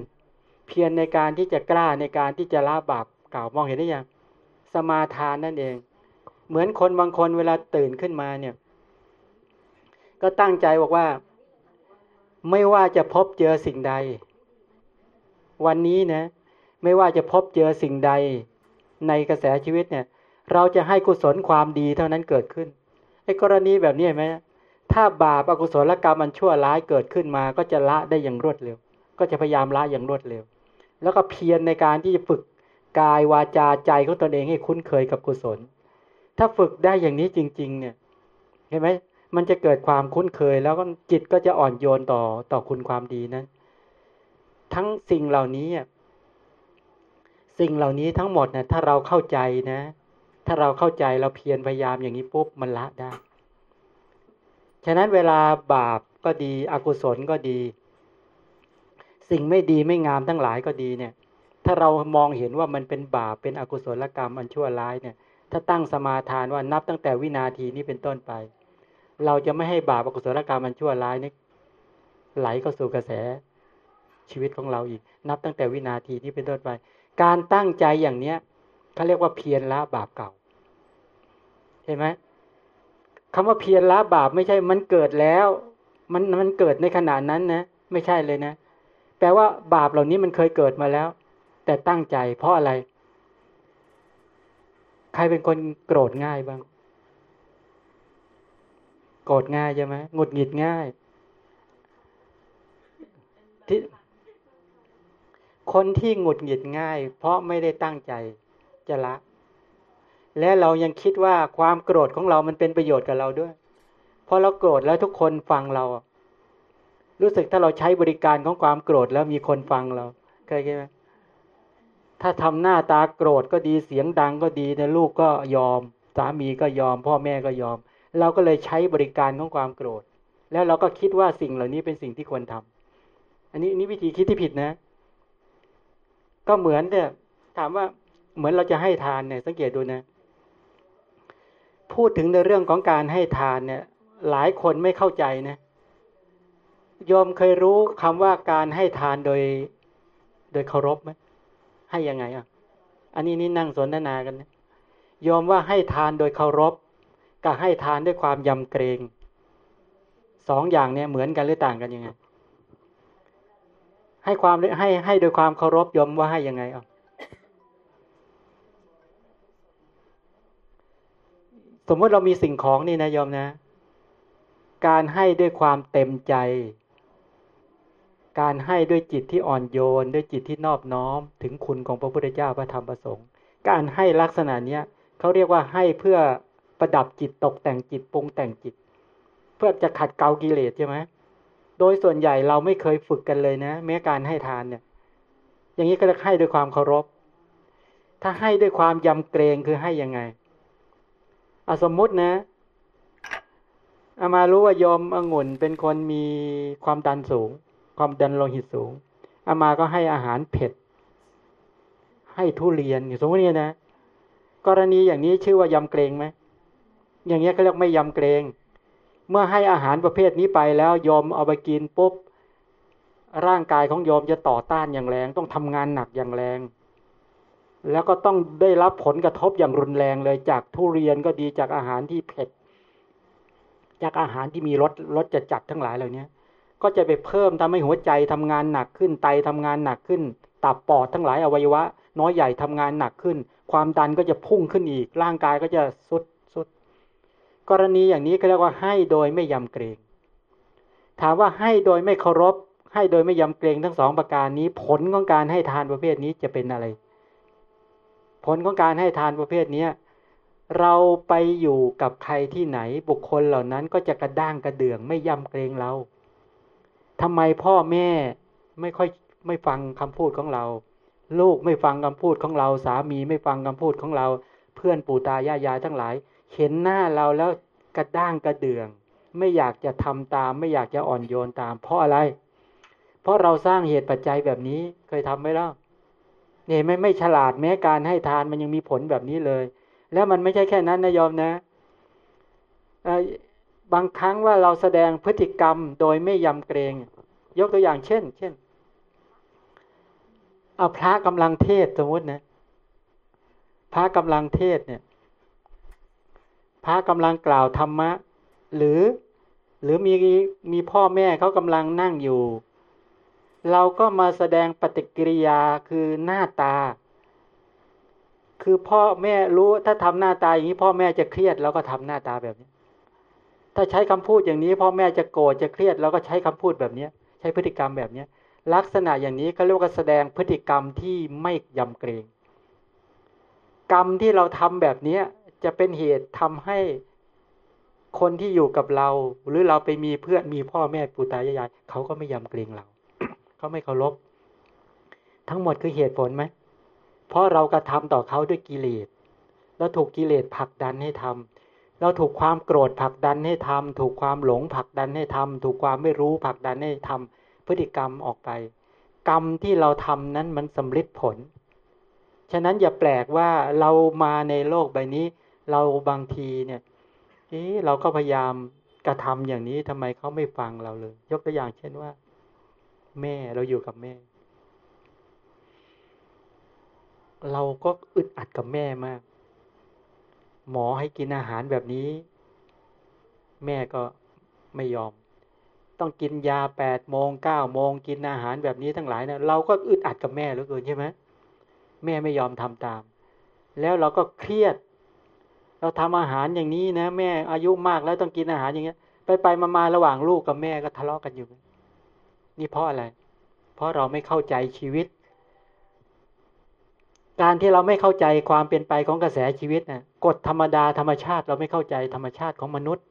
S1: เพียรในการที่จะกล้าในการที่จะละบาปเก่ามองเห็นได้ยังสมาทานนั่นเอง เหมือนคนบางคนเวลาตื่นขึ้นมาเนี่ย ก็ตั้งใจบอกว่า ไม่ว่าจะพบเจอสิ่งใด วันนี้นะ ไม่ว่าจะพบเจอสิ่งใด ในกระแสชีวิตเนี่ย เราจะให้กุศลความดีเท่านั้นเกิดขึ้นไอ้กรณีแบบนี้ไหมถ้าบาปอกุศลกรรมมันชั่วร้ายเกิดขึ้นมา ก็จะละได้อย่างรวดเร็ว ก็จะพยายามละอย่างรวดเร็ว แล้วก็เพียรในการที่จะฝึกกายวาจาใจของตนเองให้คุ้นเคยกับกุศล ถ้าฝึกได้อย่างนี้จริง ๆ เนี่ยเห็นไหมมันจะเกิดความคุ้นเคย แล้วก็จิตก็จะอ่อนโยนต่อต่อคุณความดีนั้น ทั้งสิ่งเหล่านี้สิ่งเหล่านี้ทั้งหมดเนะถ้าเราเข้าใจนะ ถ้าเราเข้าใจเราเพียรพยายามอย่างนี้ปุ๊บมันละได้ ฉะนั้นเวลาบาปก็ดี อกุศลก็ดี สิ่งไม่ดีไม่งามทั้งหลายก็ดีเนี่ย ถ้าเรามองเห็นว่ามันเป็นบาปเป็นอกุศลกรรมอันชั่วร้ายเนี่ย ถ้าตั้งสมาทานว่านับตั้งแต่วินาทีนี้เป็นต้นไป เราจะไม่ให้บาปอกุศลกรรมอันชั่วร้ายนี้ไหลเข้าสู่กระแสชีวิตของเราอีก นับตั้งแต่วินาทีนี้เป็นต้นไป การตั้งใจอย่างเนี้ยเขาเรียกว่าเพียรละบาปเก่าเห็นไหมคำว่าเพียรละบาปไม่ใช่มันเกิดแล้ว มันมันเกิดในขณะนั้นนะ ไม่ใช่เลยนะ แปลว่าบาปเหล่านี้มันเคยเกิดมาแล้ว แต่ตั้งใจ เพราะอะไร ใครเป็นคนโกรธง่ายบ้าง โกรธง่ายใช่ไหมหงุดหงิดง่ายที่คนที่หงุดหงิดง่าย เพราะไม่ได้ตั้งใจจะละ และเรายังคิดว่าความโกรธของเรามันเป็นประโยชน์กับเราด้วย เพอเราโกรธแล้วทุกคนฟังเรา รู้สึกถ้าเราใช้บริการของความโกรธแล้วมีคนฟังเราเคยไหมถ้าทำหน้าตาโกรธก็ดีเสียงดังก็ดีนะลูกก็ยอม สามีก็ยอม พ่อแม่ก็ยอม เราก็เลยใช้บริการของความโกรธ แล้วเราก็คิดว่าสิ่งเหล่านี้เป็นสิ่งที่ควรทำอันนี้นี่วิธีคิดที่ผิดนะ ก็เหมือนเนี่ยถามว่าเหมือนเราจะให้ทานเนี่ยสังเกตดูนะ พูดถึงในเรื่องของการให้ทานเนี่ย หลายคนไม่เข้าใจนะ ยอมเคยรู้คำว่าการให้ทานโดย โดยเคารพไหมให้ยังไงอะ อันนี้นี่นั่งสนทนากันนะยอมว่าให้ทานโดยเคารพกับให้ทานด้วยความยำเกรงสองอย่างเนี่ยเหมือนกันหรือต่างกันยังไง ให้ความให้ให้โดยความเคารพยอมว่าให้ยังไงอะสมมติเรามีสิ่งของนี่นะยอมนะ การให้ด้วยความเต็มใจ การให้ด้วยจิตที่อ่อนโยน ด้วยจิตที่นอบน้อม ถึงคุณของพระพุทธเจ้าพระธรรมประสงค์ การให้ลักษณะเนี้ยเขาเรียกว่าให้เพื่อประดับจิตตกแต่งจิตปรุงแต่งจิต เพื่อจะขัดเกลากิเลสใช่ไหมโดยส่วนใหญ่เราไม่เคยฝึกกันเลยนะ แม้การให้ทานเนี่ย อย่างนี้ก็จะให้ด้วยความเคารพ ถ้าให้ด้วยความยำเกรงคือให้ยังไงอสมมุตินะอามารู้ว่ายอมองุ่นเป็นคนมีความดันสูง ความดันโลหิตสูงอามาก็ให้อาหารเผ็ด ให้ทุเรียนสมมติเนี่ยนะ กรณีอย่างนี้ชื่อว่ายำเกรงไหมอย่างเงี้ยเขาเรียกไม่ยำเกรง เมื่อให้อาหารประเภทนี้ไปแล้วยอมเอาไปกินปุ๊บร่างกายของยอมจะต่อต้านอย่างแรง ต้องทำงานหนักอย่างแรง แล้วก็ต้องได้รับผลกระทบอย่างรุนแรงเลยจากทุเรียนก็ดีจากอาหารที่เผ็ด จากอาหารที่มีรสรสจะจัดทั้งหลายเหล่านี้ ก็จะไปเพิ่มทำให้หัวใจทำงานหนักขึ้นไตทำงานหนักขึ้น ตับปอดทั้งหลายอวัยวะ น้อยใหญ่ทำงานหนักขึ้น ความดันก็จะพุ่งขึ้นอีก ร่างกายก็จะสุดสุด กรณีอย่างนี้ก็เรียกว่าให้โดยไม่ยำเกรง ถามว่าให้โดยไม่เคารพ ให้โดยไม่ยำเกรงทั้งสองประการนี้ ผลของการให้ทานประเภทนี้จะเป็นอะไร ผลของการให้ทานประเภทนี้เราไปอยู่กับใครที่ไหนบุคคลเหล่านั้นก็จะกระด้างกระเดื่องไม่ยำเกรงเรา ทำไมพ่อแม่ไม่ค่อยไม่ฟังคำพูดของเรา ลูกไม่ฟังคำพูดของเรา สามีไม่ฟังคำพูดของเรา เพื่อนปู่ตายายายทั้งหลาย เห็นหน้าเราแล้วกระด้างกระเดือง ไม่อยากจะทำตาม ไม่อยากจะอ่อนโยนตาม เพราะอะไร เพราะเราสร้างเหตุปัจจัยแบบนี้เคยทำไหมล่ะเนี่ยไม่ไม่ฉลาดแม้การให้ทานมันยังมีผลแบบนี้เลย แล้วมันไม่ใช่แค่นั้นนะยอมนะ บางครั้งว่าเราแสดงพฤติกรรมโดยไม่ยำเกรง ยกตัวอย่างเช่น เช่นเอาพระกำลังเทศสมมตินะ พระกำลังเทศเนี่ย พระกำลังกล่าวธรรมะ หรือหรือมีมีพ่อแม่เขากำลังนั่งอยู่ เราก็มาแสดงปฏิกิริยาคือหน้าตา คือพ่อแม่รู้ถ้าทำหน้าตาอย่างนี้พ่อแม่จะเครียดเราก็ทำหน้าตาแบบนี้ ถ้าใช้คำพูดอย่างนี้พ่อแม่จะโกรธจะเครียดเราก็ใช้คำพูดแบบนี้ใช้พฤติกรรมแบบนี้ลักษณะอย่างนี้เขาเรียกว่าแสดงพฤติกรรมที่ไม่ยำเกรง กรรมที่เราทำแบบนี้จะเป็นเหตุทำให้คนที่อยู่กับเรา หรือเราไปมีเพื่อนมีพ่อแม่ปู่ตายายเขาก็ไม่ยำเกรงเราเขาไม่เคารพทั้งหมดคือเหตุผลไหมเพราะเรากระทาต่อเขาด้วยกิเลสแล้วถูกกิเลสผลักดันให้ทำ เราถูกความโกรธผลักดันให้ทำถูกความหลงผลักดันให้ทำถูกความไม่รู้ผลักดันให้ทำพฤติกรรมออกไป กรรมที่เราทำนั้นมันสำลิดผล ฉะนั้นอย่าแปลกว่าเรามาในโลกใบนี้ เราบางทีเนี่ยเอ๊เราก็พยายามกระทำอย่างนี้ทำไมเขาไม่ฟังเราเลย ยกตัวอย่างเช่นว่า แม่เราอยู่กับแม่ เราก็อึดอัดกับแม่มาก หมอให้กินอาหารแบบนี้ แม่ก็ไม่ยอม ต้องกินยาแปดโมงเก้าโมงกินอาหารแบบนี้ทั้งหลายเนะเราก็อึดอัดกับแม่เหลือเกินใช่ไหมแม่ไม่ยอมทำตาม แล้วเราก็เครียด เราทำอาหารอย่างนี้นะ แม่อายุมากแล้วต้องกินอาหารอย่างเงี้ย ไปไปมามาระหว่างลูกกับแม่ก็ทะเลาะกันอยู่ นี่เพราะอะไร เพราะเราไม่เข้าใจชีวิต การที่เราไม่เข้าใจความเป็นไปของกระแสชีวิตนะกฎธรรมดาธรรมชาติ เราไม่เข้าใจธรรมชาติของมนุษย์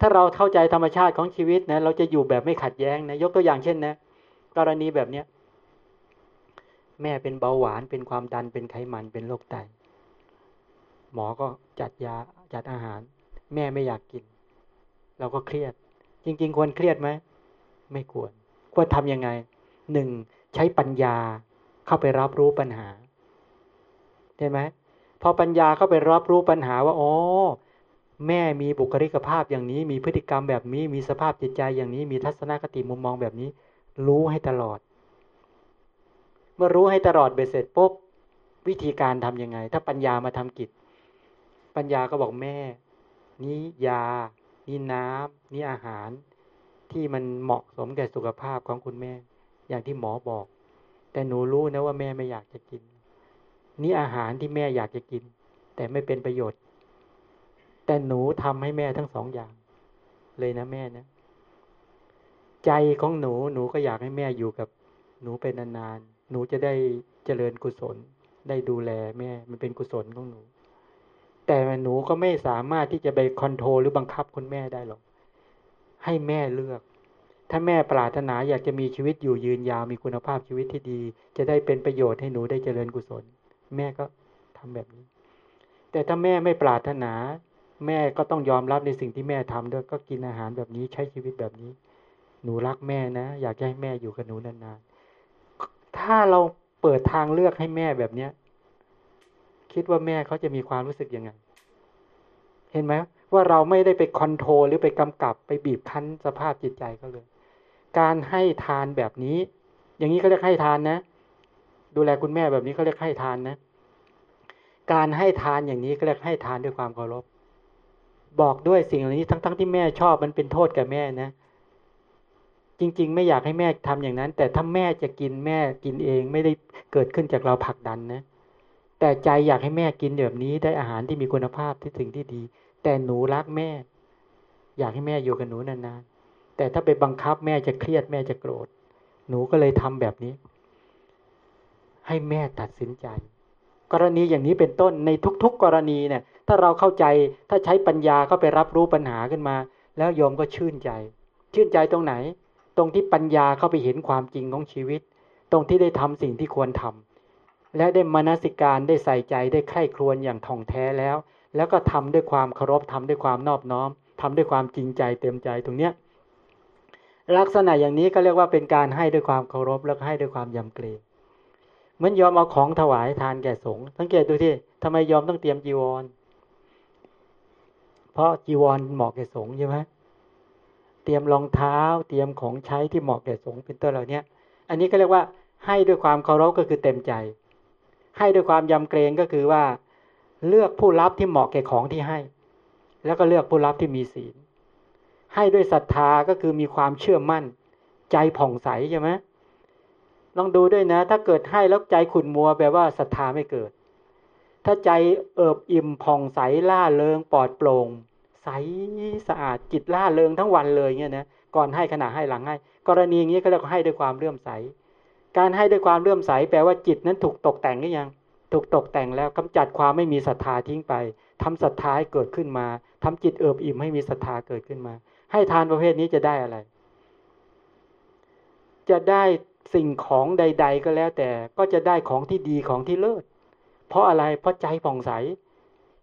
S1: ถ้าเราเข้าใจธรรมชาติของชีวิตนะเราจะอยู่แบบไม่ขัดแย้งนะยกตัวอย่างเช่นนะกรณีแบบเนี้ยแม่เป็นเบาหวานเป็นความดันเป็นไขมันเป็นโรคไตหมอก็จัดยาจัดอาหาร แม่ไม่อยากกิน เราก็เครียด จริง ๆ ควรเครียดไหมไม่ควร คว่าทำยังไงหนึ่งใช้ปัญญาเข้าไปรับรู้ปัญหา ใช่ไหมพอปัญญาเข้าไปรับรู้ปัญหาว่าอ๋อแม่มีบุคลิกภาพอย่างนี้ มีพฤติกรรมแบบนี้ มีสภาพจิตใจอย่างนี้ มีทัศนคติมุมมองแบบนี้ รู้ให้ตลอด เมื่อรู้ให้ตลอดเบ็ดเสร็จปุ๊บวิธีการทํำยังไง ถ้าปัญญามาทำกิจ ปัญญาก็บอกแม่ นี้ยา นี่น้ำนี่อาหาร ที่มันเหมาะสมแก่สุขภาพของคุณแม่ อย่างที่หมอบอก แต่หนูรู้นะว่าแม่ไม่อยากจะกิน นี่อาหารที่แม่อยากจะกิน แต่ไม่เป็นประโยชน์ แต่หนูทำให้แม่ทั้งสองอย่าง เลยนะแม่นะ ใจของหนูหนูก็อยากให้แม่อยู่กับหนูเป็นนานๆหนูจะได้เจริญกุศล ได้ดูแลแม่ มันเป็นกุศลของหนู แต่หนูก็ไม่สามารถที่จะไปคอนโทรลหรือบังคับคุณแม่ได้หรอก ให้แม่เลือกถ้าแม่ปรารถนาอยากจะมีชีวิตอยู่ยืนยาวมีคุณภาพชีวิตที่ดี จะได้เป็นประโยชน์ให้หนูได้เจริญกุศล แม่ก็ทำแบบนี้ แต่ถ้าแม่ไม่ปรารถนา แม่ก็ต้องยอมรับในสิ่งที่แม่ทำด้วยก็กินอาหารแบบนี้ใช้ชีวิตแบบนี้ หนูรักแม่นะ อยากให้แม่อยู่กับหนูนานๆถ้าเราเปิดทางเลือกให้แม่แบบเนี้ย คิดว่าแม่เขาจะมีความรู้สึกยังไง เห็นไหมว่าเราไม่ได้ไปคอนโทรลหรือไปกำกับไปบีบคั้นสภาพจิตใจเขาเลย การให้ทานแบบนี้ อย่างนี้เขาเรียกให้ทานนะ ดูแลคุณแม่แบบนี้เขาเรียกให้ทานนะ การให้ทานอย่างนี้ก็เรียกให้ทานด้วยความเคารพ บอกด้วยสิ่งเหล่านี้ทั้งๆทที่แม่ชอบมันเป็นโทษกับแม่นะ จริง ๆ ไม่อยากให้แม่ทำอย่างนั้น แต่ถ้าแม่จะกินแม่กินเองไม่ได้เกิดขึ้นจากเราผลักดันนะ แต่ใจอยากให้แม่กินแบบนี้ได้อาหารที่มีคุณภาพที่ถึงที่ดี แต่หนูรักแม่ อยากให้แม่อยู่กับหนูนานๆแต่ถ้าไปบังคับแม่จะเครียดแม่จะโกรธ หนูก็เลยทำแบบนี้ ให้แม่ตัดสินใจ กรณีอย่างนี้เป็นต้นในทุก ๆ กรณีเนี่ย ถ้าเราเข้าใจถ้าใช้ปัญญาเข้าไปรับรู้ปัญหาขึ้นมา แล้วโยมก็ชื่นใจ ชื่นใจตรงไหน ตรงที่ปัญญาเข้าไปเห็นความจริงของชีวิต ตรงที่ได้ทำสิ่งที่ควรทำและได้มนสิการได้ใส่ใจได้ใคร่ครวญอย่างท่องแท้แล้ว แล้วก็ทำด้วยความเคารพทำด้วยความนอบน้อมทำด้วยความจริงใจเต็มใจตรงเนี้ยลักษณะอย่างนี้ก็เรียกว่าเป็นการให้ด้วยความเคารพแล้วก็ให้ด้วยความยำเกรง เหมือนยอมเอาของถวายทานแก่สงฆ์สังเกตดูที่ทำไมยอมต้องเตรียมจีวร เพราะจีวรเหมาะแก่สงฆ์ใช่ไหมเตรียมรองเท้า เตรียมของใช้ที่เหมาะแก่สงฆ์เป็นต้นเหล่านี้อันนี้ก็เรียกว่าให้ด้วยความเคารพก็คือเต็มใจ ให้ด้วยความยำเกรงก็คือว่า เลือกผู้รับที่เหมาะแก่ของที่ให้ แล้วก็เลือกผู้รับที่มีศีล ให้ด้วยศรัทธาก็คือมีความเชื่อมั่น ใจผ่องใสใช่ไหม ลองดูด้วยนะ ถ้าเกิดให้แล้วใจขุ่นมัวแปลว่าศรัทธาไม่เกิด ถ้าใจเอิบอิ่มผ่องใสล่าเริงปลอดโปร่งใสสะอาดจิตล่าเริงทั้งวันเลยเงี้ยนะก่อนให้ขณะให้หลังให้ กรณีนี้ก็เรียกว่าให้ด้วยความเลื่อมใส การให้ด้วยความเลื่อมใส แปลว่าจิตนั้นถูกตกแต่งหรือยัง ถูกตกแต่งแล้วกำจัดความไม่มีศรัทธาทิ้งไปทำศรัทธาให้เกิดขึ้นมาทำจิตเอิบอิ่มให้มีศรัทธาเกิดขึ้นมา ให้ทานประเภทนี้จะได้อะไร จะได้ สิ่งของใด ๆ ก็แล้วแต่ก็จะได้ของที่ดีของที่เลิศ เพราะอะไรเพราะใจผ่องใส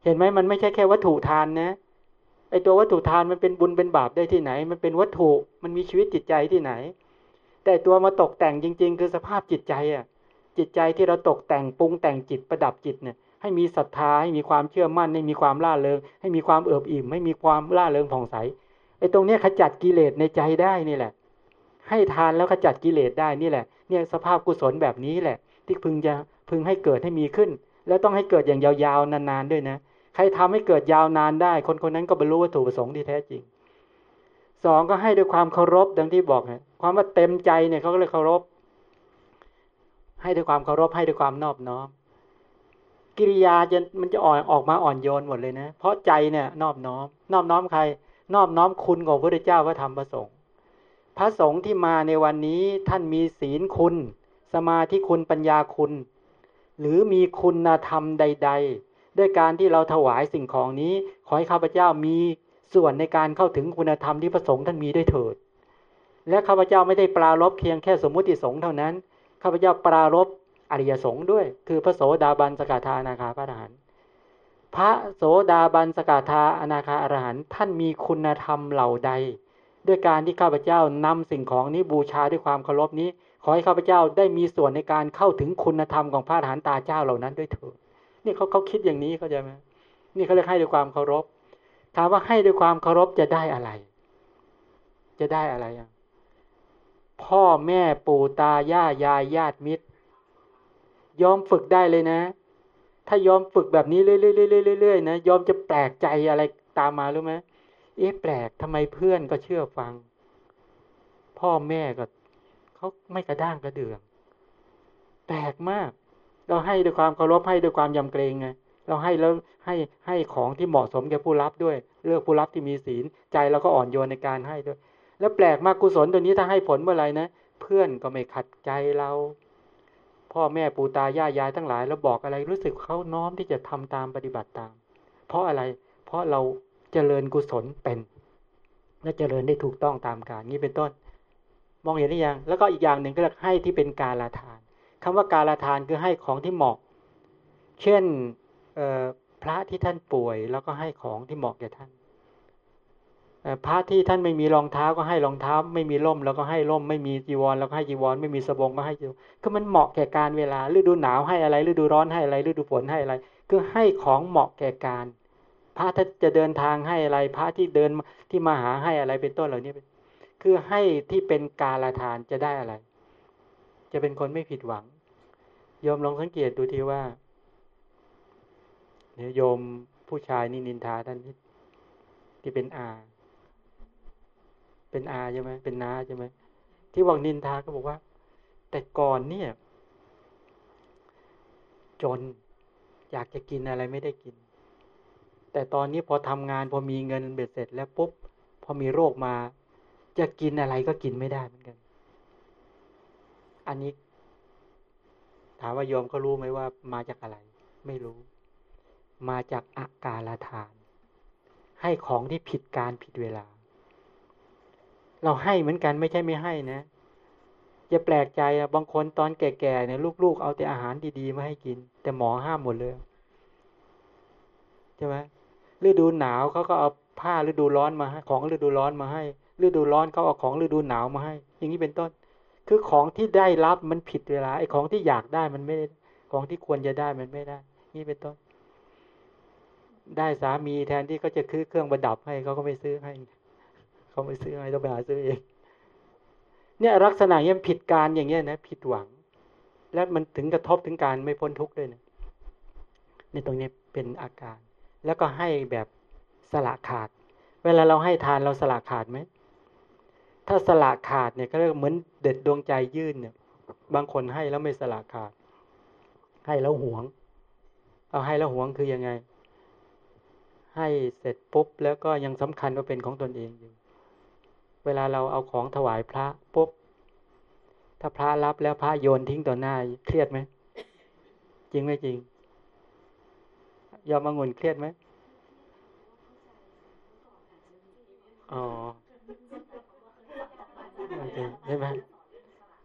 S1: เห็นไหมมันไม่ใช่แค่วัตถุทานนะไอตัววัตถุทานมันเป็นบุญเป็นบาปได้ที่ไหน มันเป็นวัตถุมันมีชีวิตจิตใจที่ไหน แต่ตัวมาตกแต่งจริง ๆ คือสภาพจิตใจอะจิตใจที่เราตกแต่งปรุงแต่งจิตประดับจิตเนี่ยให้มีศรัทธาให้มีความเชื่อมั่นให้มีความล่าเริง ให้มีความเอิบอิ่ม ให้มีความล่าเริงผ่องใสไอ้ตรงเนี้ยขจัดกิเลสในใจได้นี่แหละ ให้ทานแล้วขจัดกิเลสได้นี่แหละ เนี่ยสภาพกุศลแบบนี้แหละ ที่พึงจะพึงให้เกิดให้มีขึ้น แล้วต้องให้เกิดอย่างยาวๆนานๆด้วยนะ ใครทำให้เกิดยาวนานได้ คนคนนั้นก็บรรลุวัตถุประสงค์ที่แท้จริงสองก็ให้ด้วยความเคารพดังที่บอกนะความว่าเต็มใจเนี่ยเขาก็เลยเคารพ ให้ด้วยความเคารพให้ด้วยความนอบน้อมกิริยาจะมันจะอ่อนออกมาอ่อนโยนหมดเลยนะ เพราะใจเนี่ยนอบน้อม นอบน้อมใคร นอบน้อมคุณของพระพุทธเจ้าพระธรรมพระสงฆ์ พระสงฆ์ที่มาในวันนี้ท่านมีศีลคุณ สมาธิคุณปัญญาคุณ หรือมีคุณธรรมใด ๆ ด้วยการที่เราถวายสิ่งของนี้ ขอให้ข้าพเจ้ามีส่วนในการเข้าถึงคุณธรรมที่พระสงฆ์ท่านมีด้วยเถิด และข้าพเจ้าไม่ได้ปรารบเพียงแค่สมมุติสงฆ์เท่านั้นข้าพเจ้าปรารบอริยสงฆ์ด้วย คือพระโสดาบันสกทานาคาพระอรหันต์พระโสดาบันสกทาอนาคาอรหันต์ท่านมีคุณธรรมเหล่าใด ด้วยการที่ข้าพเจ้านำสิ่งของนี้บูชาด้วยความเคารพนี้ ขอให้ข้าพเจ้าได้มีส่วนในการเข้าถึงคุณธรรมของพระอรหันตาเจ้าเหล่านั้นด้วยเถิดนี่เขาเขาคิดอย่างนี้เขาใจไหมนี่เขาเรียกให้ด้วยความเคารพ ถามว่าให้ด้วยความเคารพจะได้อะไร จะได้อะไรอะพ่อแม่ปู่ตาย่ายายญาติมิตร ยอมฝึกได้เลยนะ ถ้ายอมฝึกแบบนี้เรื่อยๆๆๆๆนะยอมจะแปลกใจอะไรตามมารู้ไหม เอ๊ะแปลกทำไมเพื่อนก็เชื่อฟัง พ่อแม่ก็เขาไม่กระด้างกระเดืองแปลกมาก เราให้ด้วยความเคารพให้ด้วยความยำเกรงไงเราให้แล้วให้ให้ของที่เหมาะสมแก่ผู้รับด้วย เลือกผู้รับที่มีศีลใจเราก็อ่อนโยนในการให้ด้วย แล้วแปลกมากกุศลตัวนี้ถ้าให้ผลเมื่อไหร่นะเพื่อนก็ไม่ขัดใจเรา พ่อแม่ปู่ตายายยายทั้งหลาย แล้วบอกอะไรรู้สึกเขาน้อมที่จะทำตามปฏิบัติตาม เพราะอะไร เพราะเรา เจริญกุศลเป็น และเจริญได้ถูกต้องตามการนี้เป็นต้น มองเห็นหรือยังแล้วก็อีกอย่างหนึ่งก็เรียกให้ที่เป็นกาลาทานคำว่าการาทานคือให้ของที่เหมาะ เช่นพระที่ท่านป่วย แล้วก็ให้ของที่เหมาะแก่ท่านพระที่ท่านไม่มีรองเท้าก็ให้รองเท้า ไม่มีร่ม แล้วก็ให้ร่ม ไม่มีจีวรแล้วก็ให้จีวร ไม่มีสบงก็ให้จีวรคือมันเหมาะแก่การเวลาฤดูหนาวให้อะไรฤดูร้อนให้อะไรฤดูฝนให้อะไร คือให้ของเหมาะแก่การ พระถ้าจะเดินทางให้อะไร พระที่เดินที่มาหาให้อะไรเป็นต้นเหล่านี้คือให้ที่เป็นกาลทานจะได้อะไร จะเป็นคนไม่ผิดหวังโยมลองสังเกตดูทีว่าเนี่ยโยมผู้ชายนี่นินทาท่านที่ที่เป็นอา เป็นอาใช่ไหมเป็นนาใช่ไหมที่บอกนินทาก็บอกว่า แต่ก่อนเนี่ย จน อยากจะกินอะไรไม่ได้กิน แต่ตอนนี้พอทำงานพอมีเงินเบ็ดเสร็จแล้วปุ๊บพอมีโรคมา จะกินอะไรก็กินไม่ได้เหมือนกัน อันนี้ ถามว่าโยมเขารู้ไหมว่า มาจากอะไร ไม่รู้ มาจากอากาลทาน ให้ของที่ผิดการผิดเวลา เราให้เหมือนกันไม่ใช่ไม่ให้นะ จะแปลกใจอะบางคนตอนแก่ๆเนี่ยลูกๆ เอาแต่อาหารดีๆมาให้กิน แต่หมอห้ามหมดเลยใช่ไหม ฤดูหนาวเขาก็เอาผ้าฤดูร้อนมาให้ของฤดูร้อนมาให้ ฤดูร้อนเขาเอาของฤดูหนาวมาให้ อย่างนี้เป็นต้น คือของที่ได้รับมันผิดเวลาไอ้ของที่อยากได้มันไม่ได้ของที่ควรจะได้มันไม่ได้ นี่เป็นต้น ได้สามีแทนที่เขาจะซื้อเครื่องประดับให้เขาก็ไม่ซื้อให้เขาไม่ซื้อให้ต้องไปหาซื้อเองเนี่ยลักษณะนี้ผิดการอย่างเงี้ยนะผิดหวัง และมันถึงกระทบถึงการไม่พ้นทุกข์ด้วยนะในตรงนี้เป็นอาการ แล้วก็ให้แบบสละขาด เวลาเราให้ทานเราสละขาดไหม ถ้าสละขาดเนี่ยก็เรียกเหมือนเด็ดดวงใจยื่นเนี่ย บางคนให้แล้วไม่สละขาด ให้แล้วหวง เอาให้แล้วหวงคือยังไง ให้เสร็จปุ๊บแล้วก็ยังสำคัญว่าเป็นของตนเองอยู่ เวลาเราเอาของถวายพระปุ๊บ ถ้าพระรับแล้วพระโยนทิ้งต่อหน้าเครียดไหม จริงไหมจริง ยอมมางุนเครียดไหมอ๋อเห็นไหม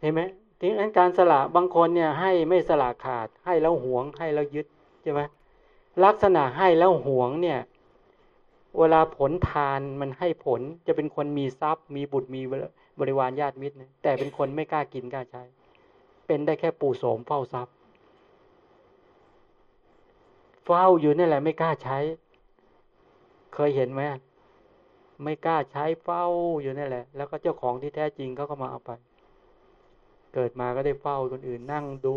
S1: เห็นไหมทีนั้นการสละบางคนเนี่ย ให้ไม่สละขาด ให้แล้วหวง ให้แล้วยึดใช่ไหมลักษณะให้แล้วหวงเนี่ย เวลาผลทานมันให้ผลจะเป็นคนมีทรัพย์ มีบุตรมีบริวารญาติมิตรแต่เป็นคนไม่กล้ากินกล้าใช้ เป็นได้แค่ปู่โสมเฝ้าทรัพย์ เฝ้าอยู่นี่แหละไม่กล้าใช้ เคยเห็นไหมไม่กล้าใช้เฝ้าอยู่นั่แหละ แล้วก็เจ้าของที่แท้จริงเขาก็มาเอาไป เกิดมาก็ได้เฝ้าคนอื่นนั่งดู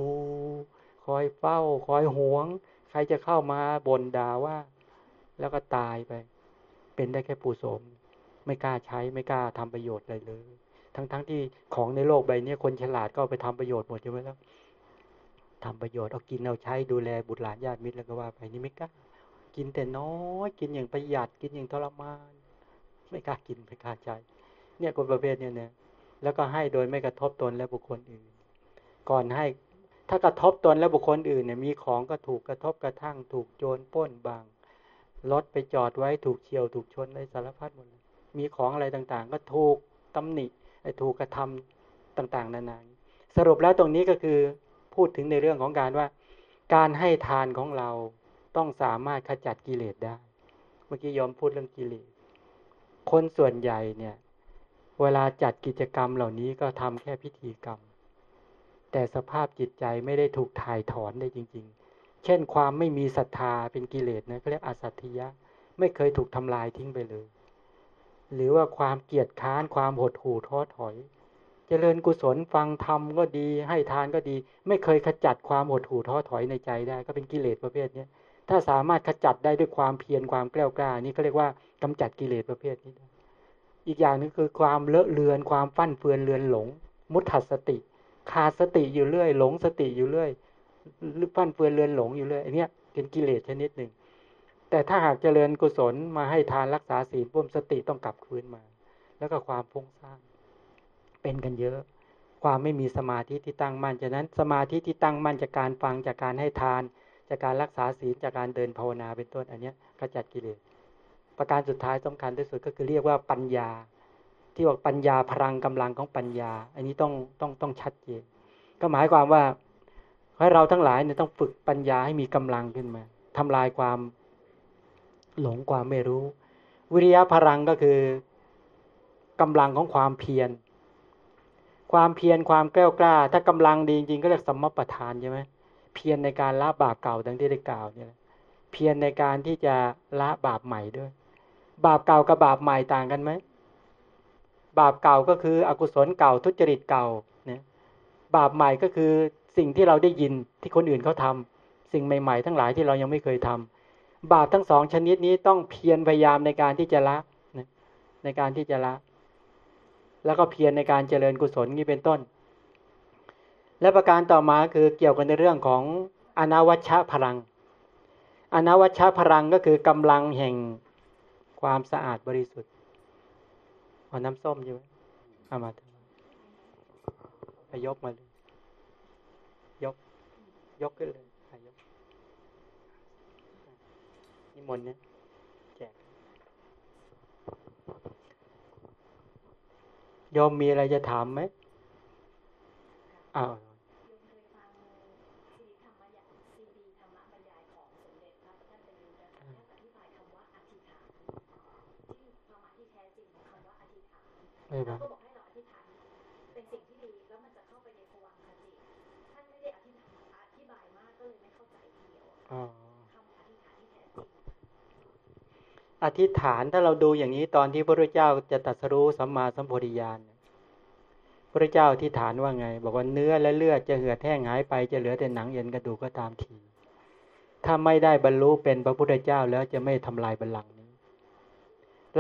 S1: คอยเฝ้า คอยหวง ใครจะเข้ามาบ่นด่าว่า แล้วก็ตายไป เป็นได้แค่ปู่โสม ไม่กล้าใช้ไม่กล้าทำประโยชน์อะไรเลย ทั้งๆทที่ของในโลกใบนี้คนฉลาดก็ไปทำประโยชน์หมดใช่ไหมครับ ทำประโยชน์เอากินเอาใช้ดูแลบุตรหลานญาติมิตรแล้วก็ว่าไปนี่ไม่กล้ากินแต่น้อยกินอย่างประหยัดกินอย่างทรมาน ไม่กล้ากินไม่กล้าใจเนี่ยคนประเภทเนี่ยเนี่ยแล้วก็ให้โดยไม่กระทบตนและบุคคลอื่น ก่อนให้ถ้ากระทบตนและบุคคลอื่นเนี่ยมีของก็ถูกกระทบกระทั่ง ถูกโจรป้นบางรถไปจอดไว้ถูกเฉียวถูกชนในสารพัดหมดเลยมีของอะไรต่างๆ ก็ถูกตำหนิถูกกระทำต่าง ๆ นานาสรุปแล้วตรงนี้ก็คือ พูดถึงในเรื่องของการว่า การให้ทานของเราต้องสามารถขจัดกิเลสได้ เมื่อกี้ยอมพูดเรื่องกิเลส คนส่วนใหญ่เนี่ย เวลาจัดกิจกรรมเหล่านี้ก็ทำแค่พิธีกรรม แต่สภาพจิตใจไม่ได้ถูกถ่ายถอนได้จริง ๆ เช่นความไม่มีศรัทธาเป็นกิเลสนะเขาเรียกอาสัตยะ ไม่เคยถูกทำลายทิ้งไปเลย หรือว่าความเกียดค้านความหดหู่ท้อถอย จริญกุศลฟังธรรมก็ดี ให้ทานก็ดี ไม่เคยขจัดความหดหู่ท้อถอยในใจได้ ก็เป็นกิเลสประเภทนี้ถ้าสามารถขจัดได้ด้วยความเพียรความแกล้วกล้านี่เขาเรียกว่ากำจัดกิเลสประเภทนี้ อีกอย่างนึงคือความเลอะเลือนความฟั่นเฟือนเลือนหลง มุทัสติ ขาดสติอยู่เรื่อย หลงสติอยู่เรื่อยหรือฟั่นเฟือนเลือนหลงอยู่เรื่อยอันนี้เป็นกิเลสชนิดหนึ่ง แต่ถ้าหากเจริญกุศลมาให้ทานรักษาศีลพุ่มสติต้องกลับคืนมา แล้วก็ความพุ่งสร้าง เป็นกันเยอะ ความไม่มีสมาธิที่ตั้งมั่นฉะนั้นสมาธิที่ตั้งมั่นจากการฟังจากการให้ทาน จากการรักษาศีลจากการเดินภาวนาเป็นต้นอันนี้กระจัดกิเลสประการสุดท้ายสำคัญที่สุดก็คือเรียกว่าปัญญา ที่บอกปัญญาพลังกำลังของปัญญา อันนี้ต้องต้องต้องชัดเจนก็หมายความว่าให้เราทั้งหลายเนี่ยต้องฝึกปัญญาให้มีกำลังขึ้นมาทำลายความหลงความไม่รู้ วิริยะพลังก็คือกำลังของความเพียร ความเพียรความแกล้วกล้า ถ้ากำลังดีจริงๆก็เรียกสมมประทานใช่ไหมเพียรในการละบาปเก่าดังที่ได้กล่าวเนี่ยเพียรในการที่จะละบาปใหม่ด้วย บาปเก่ากับบาปใหม่ต่างกันไหมบาปเก่าก็คืออกุศลเก่าทุจริตเก่าเนี่ยบาปใหม่ก็คือสิ่งที่เราได้ยินที่คนอื่นเขาทำสิ่งใหม่ ๆ ทั้งหลายที่เรายังไม่เคยทำบาปทั้งสองชนิดนี้ต้องเพียรพยายามในการที่จะละในการที่จะละ แล้วก็เพียรในการเจริญกุศลนี้เป็นต้น และประการต่อมาคือเกี่ยวกันในเรื่องของอนาวัชชะพลัง อนาวัชชะพลังก็คือกำลังแห่งความสะอาดบริสุทธิ์เอาน้ำส้มอยู่ไหมเอามาไปยกมาเลยยก ยกขึ้นเลยยกนิมนต์เนี่ยแจก ยอมมีอะไรจะถามไหมอ้าวไม่บ้างเป็นสิ่งที่ดีแล้วมันจะเข้าไปในภวังคจิท่านไม่ได้อธิอ อธิษฐานถ้าเราดูอย่างนี้ตอนที่พระเจ้าจะตัดสรู้สัมมาสัมโพธิญาณพระเจ้าอธิษฐานว่าไง บอกว่าเนื้อและเลือดจะเหือดแห้งหายไปจะเหลือแต่หนังเย็นกระดูกก็ตามที ถ้าไม่ได้บรรลุเป็นพระพุทธเจ้าแล้วจะไม่ทำลายบัลลังก์นี้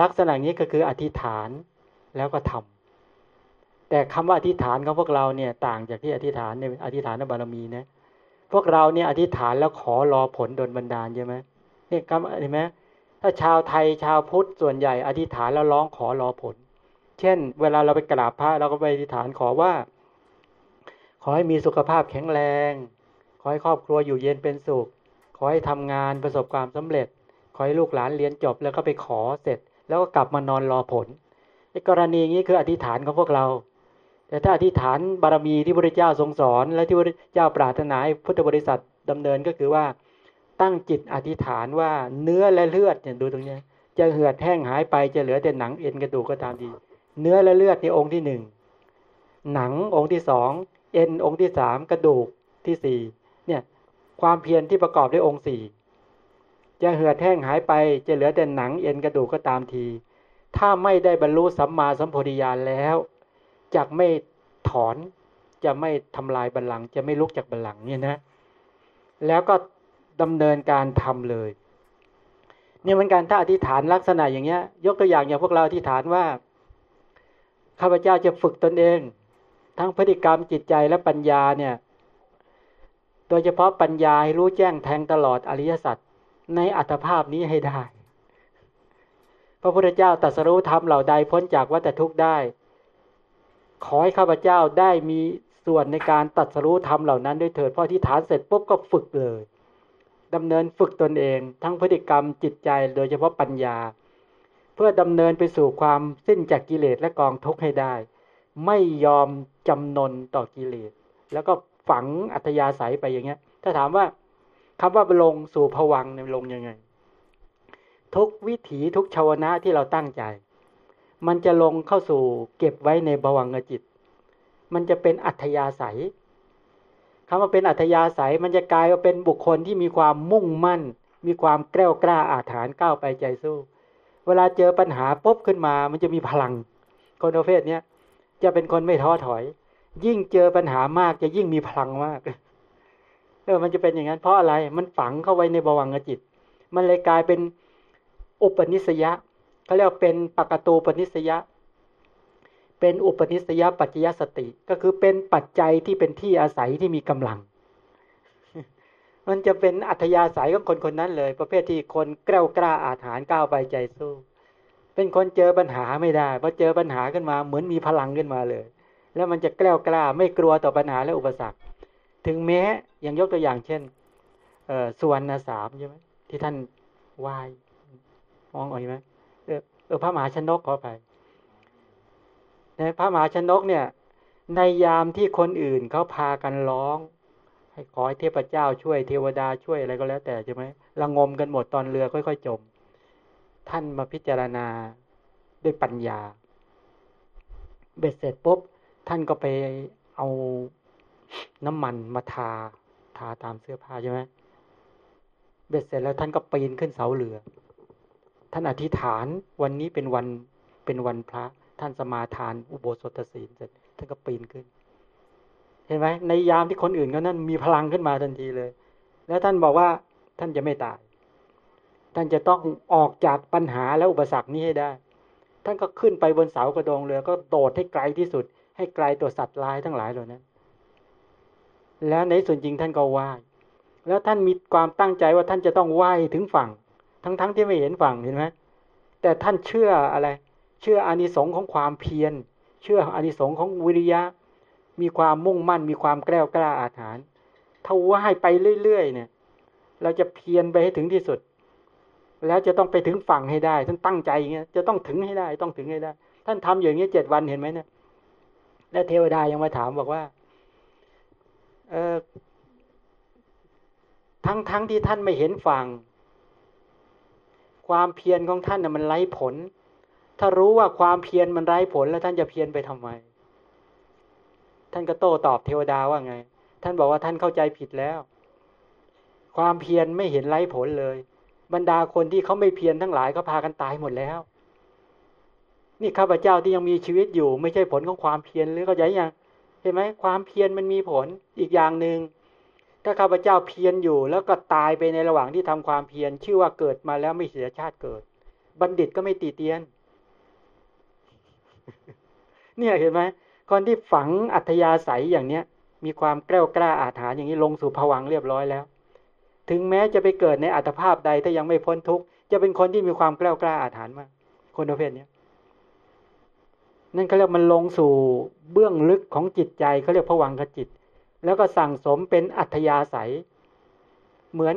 S1: ลักษณะนี้ก็คืออธิษฐานแล้วก็ทำแต่คำว่าอธิษฐานของพวกเราเนี่ยต่างจากที่อธิษฐานในอธิษฐานบารมีนะพวกเราเนี่ยอธิษฐานแล้วขอรอผลโดนบันดาลใช่ไหมเนี่ยคำเห็นไหม ถ้าชาวไทยชาวพุทธส่วนใหญ่อธิษฐานแล้วร้องขอรอผล เช่น เวลาเราไปกราบพระเราก็ไปอธิษฐานขอว่า ขอให้มีสุขภาพแข็งแรง ขอให้ครอบครัวอยู่เย็นเป็นสุข ขอให้ทำงานประสบความสำเร็จ ขอให้ลูกหลานเรียนจบแล้วก็ไปขอเสร็จ แล้วก็กลับมานอนรอผลในกรณีนี้คืออธิษฐานของพวกเรา แต่ถ้าอธิษฐานบารมีที่พระเจ้าทรงสอน และที่พระเจ้าปรารถนาให้พุทธบริษัทดำเนินก็คือว่า ตั้งจิตอธิษฐานว่าเนื้อและเลือดเนี่ยดูตรงนี้จะเหือดแห้งหายไปจะเหลือแต่หนังเอ็นกระดูกก็ตามดี เนื้อและเลือดในองค์ที่หนึ่งหนังองค์ที่สองเอ็นองค์ที่สามกระดูกที่สี่เนี่ยความเพียรที่ประกอบด้วยองค์สี่จะเหือดแห้งหายไปจะเหลือแต่หนังเอ็นกระดูกก็ตามที ถ้าไม่ได้บรรลุสัมมาสัมโพธิญาณแล้วจะไม่ถอนจะไม่ทำลายบัลลังก์จะไม่ลุกจากบัลลังก์เนี่ยนะ แล้วก็ ดำเนินการทำเลย เนี่ยเหมือนกันถ้าอธิษฐานลักษณะอย่างเงี้ย ยกตัวอย่างอย่างพวกเราอธิษฐานว่าข้าพเจ้าจะฝึกตนเอง ทั้งพฤติกรรมจิตใจและปัญญาเนี่ยโดยเฉพาะปัญญาให้รู้แจ้งแทงตลอดอริยสัจในอัตภาพนี้ให้ได้ พระพุทธเจ้าตรัสรู้ธรรมเหล่าใดพ้นจากวัฏทุกข์ได้ ขอให้ข้าพเจ้าได้มีส่วนในการตรัสรู้ธรรมเหล่านั้นด้วยเถิดพอที่ฐานเสร็จปุ๊บก็ฝึกเลย ดำเนินฝึกตนเอง ทั้งพฤติกรรมจิตใจโดยเฉพาะปัญญา เพื่อดำเนินไปสู่ความสิ้นจากกิเลสและกองทุกข์ให้ได้ ไม่ยอมจำนนต่อกิเลส แล้วก็ฝังอัธยาศัยไปอย่างเงี้ย ถ้าถามว่าคำว่าลงสู่ผวังเนี่ยลงยังไง ทุกวิถีทุกชาวนะที่เราตั้งใจ มันจะลงเข้าสู่เก็บไว้ในบวังจิต มันจะเป็นอัธยาศัย คำว่าเป็นอัธยาศัยมันจะกลายว่าเป็นบุคคลที่มีความมุ่งมั่น มีความแกล้วกล้าอาถรรพ์ก้าวไปใจสู้ เวลาเจอปัญหาปุ๊บขึ้นมา มันจะมีพลัง คนประเภทเนี้ยจะเป็นคนไม่ท้อถอย ยิ่งเจอปัญหามากจะยิ่งมีพลังมากเออมันจะเป็นอย่างนั้นเพราะอะไร มันฝังเข้าไว้ในบวังจิต มันเลยกลายเป็นอุปนิสยะเขาเรียกเป็นปกตูปนิสยะ เป็นอุปนิสยปัจจยสติ ก็คือเป็นปัจจัยที่เป็นที่อาศัยที่มีกำลัง มันจะเป็นอัธยาศัยของคนคนนั้นเลย ประเภทที่คนกล้ากล้าอาถรรพ์ก้าวไปใจสู้ เป็นคนเจอปัญหาไม่ได้พอเจอปัญหาขึ้นมา เหมือนมีพลังขึ้นมาเลย แล้วมันจะกล้ากล้าไม่กลัวต่อปัญหาและอุปสรรค ถึงแม้อย่างยกตัวอย่างเช่นเออสุวรรณสามใช่ไหมที่ท่านไหวมองออกไหมเออเออพระมหาชนกขอไป พระมหาชนกเนี่ยในยามที่คนอื่นเขาพากันร้อง ให้ขอให้เทพเจ้าช่วยเทวดาช่วยอะไรก็แล้วแต่ใช่ไหมระงมกันหมดตอนเรือค่อยๆจม ท่านมาพิจารณาด้วยปัญญา เบ็ดเสร็จปุ๊บ ท่านก็ไปเอาน้ำมันมาทา ทาตามเสื้อผ้าใช่ไหมเบ็ดเสร็จแล้วท่านก็ปีนขึ้นเสาเรือ ท่านอธิษฐานวันนี้เป็นวันเป็นวันพระ ท่านสมาทานอุโบสถศีลเสร็จท่านก็ปีนขึ้น เห็นไหมในยามที่คนอื่นก็นั่นมีพลังขึ้นมาทันทีเลย แล้วท่านบอกว่าท่านจะไม่ตาย ท่านจะต้องออกจากปัญหาและอุปสรรคนี้ให้ได้ ท่านก็ขึ้นไปบนเสากระโดงเรือ ก็โดดให้ไกลที่สุด ให้ไกลตัวสัตว์ร้ายทั้งหลายเหล่านั้น แล้วในส่วนจริงท่านก็ไหว้แล้วท่านมีความตั้งใจว่าท่านจะต้องไหว้ถึงฝั่ง ทั้งๆทที่ไม่เห็นฝั่งเห็นไหมแต่ท่านเชื่ออะไร เชื่ออานิสงส์ของความเพียร เชื่ออานิสงส์ของวิริยะ มีความมุ่งมั่น มีความแกล้วกล้าอาถรรพ์ถ้าว่ายไปเรื่อยๆเนี่ย เราจะเพียรไปให้ถึงที่สุด แล้วจะต้องไปถึงฝั่งให้ได้ ท่านตั้งใจอย่างเงี้ย จะต้องถึงให้ได้ ต้องถึงให้ได้ ท่านทำอย่างเงี้ยเจ็ดวันเห็นไหมเนี่ย และเทวดายังมาถามบอกว่า เออทั้งทั้งที่ท่านไม่เห็นฝั่ง ความเพียรของท่านน่ะมันไร้ผล ถ้ารู้ว่าความเพียรมันไร้ผลแล้วท่านจะเพียรไปทำไม ท่านก็โต้ตอบเทวดาว่าไง ท่านบอกว่าท่านเข้าใจผิดแล้ว ความเพียรไม่เห็นไร้ผลเลย บรรดาคนที่เขาไม่เพียรทั้งหลายก็พากันตายหมดแล้ว นี่ข้าพเจ้าที่ยังมีชีวิตอยู่ ไม่ใช่ผลของความเพียรหรือเข้าใจยังเห็นไหมความเพียรมันมีผลอีกอย่างหนึ่งถ้าข้าพเจ้าเพียรอยู่ แล้วก็ตายไปในระหว่างที่ทำความเพียรชื่อว่าเกิดมาแล้วไม่เสียชาติเกิด บัณฑิตก็ไม่ตีเตียน เนี่ยเห็นไหมคนที่ฝังอัธยาศัยอย่างเนี้ย มีความแกล้วกล้าอาถรรพ์อย่างนี้ลงสู่ผวังเรียบร้อยแล้ว ถึงแม้จะไปเกิดในอัตภาพใดถ้ายังไม่พ้นทุกข์จะเป็นคนที่มีความแกล้วกล้าอาถรรพ์มาก คนประเภทนี้นั่นเขาเรียกมันลงสู่เบื้องลึกของจิตใจเขาเรียกผวังขจิต แล้วก็สั่งสมเป็นอัธยาศัย เหมือน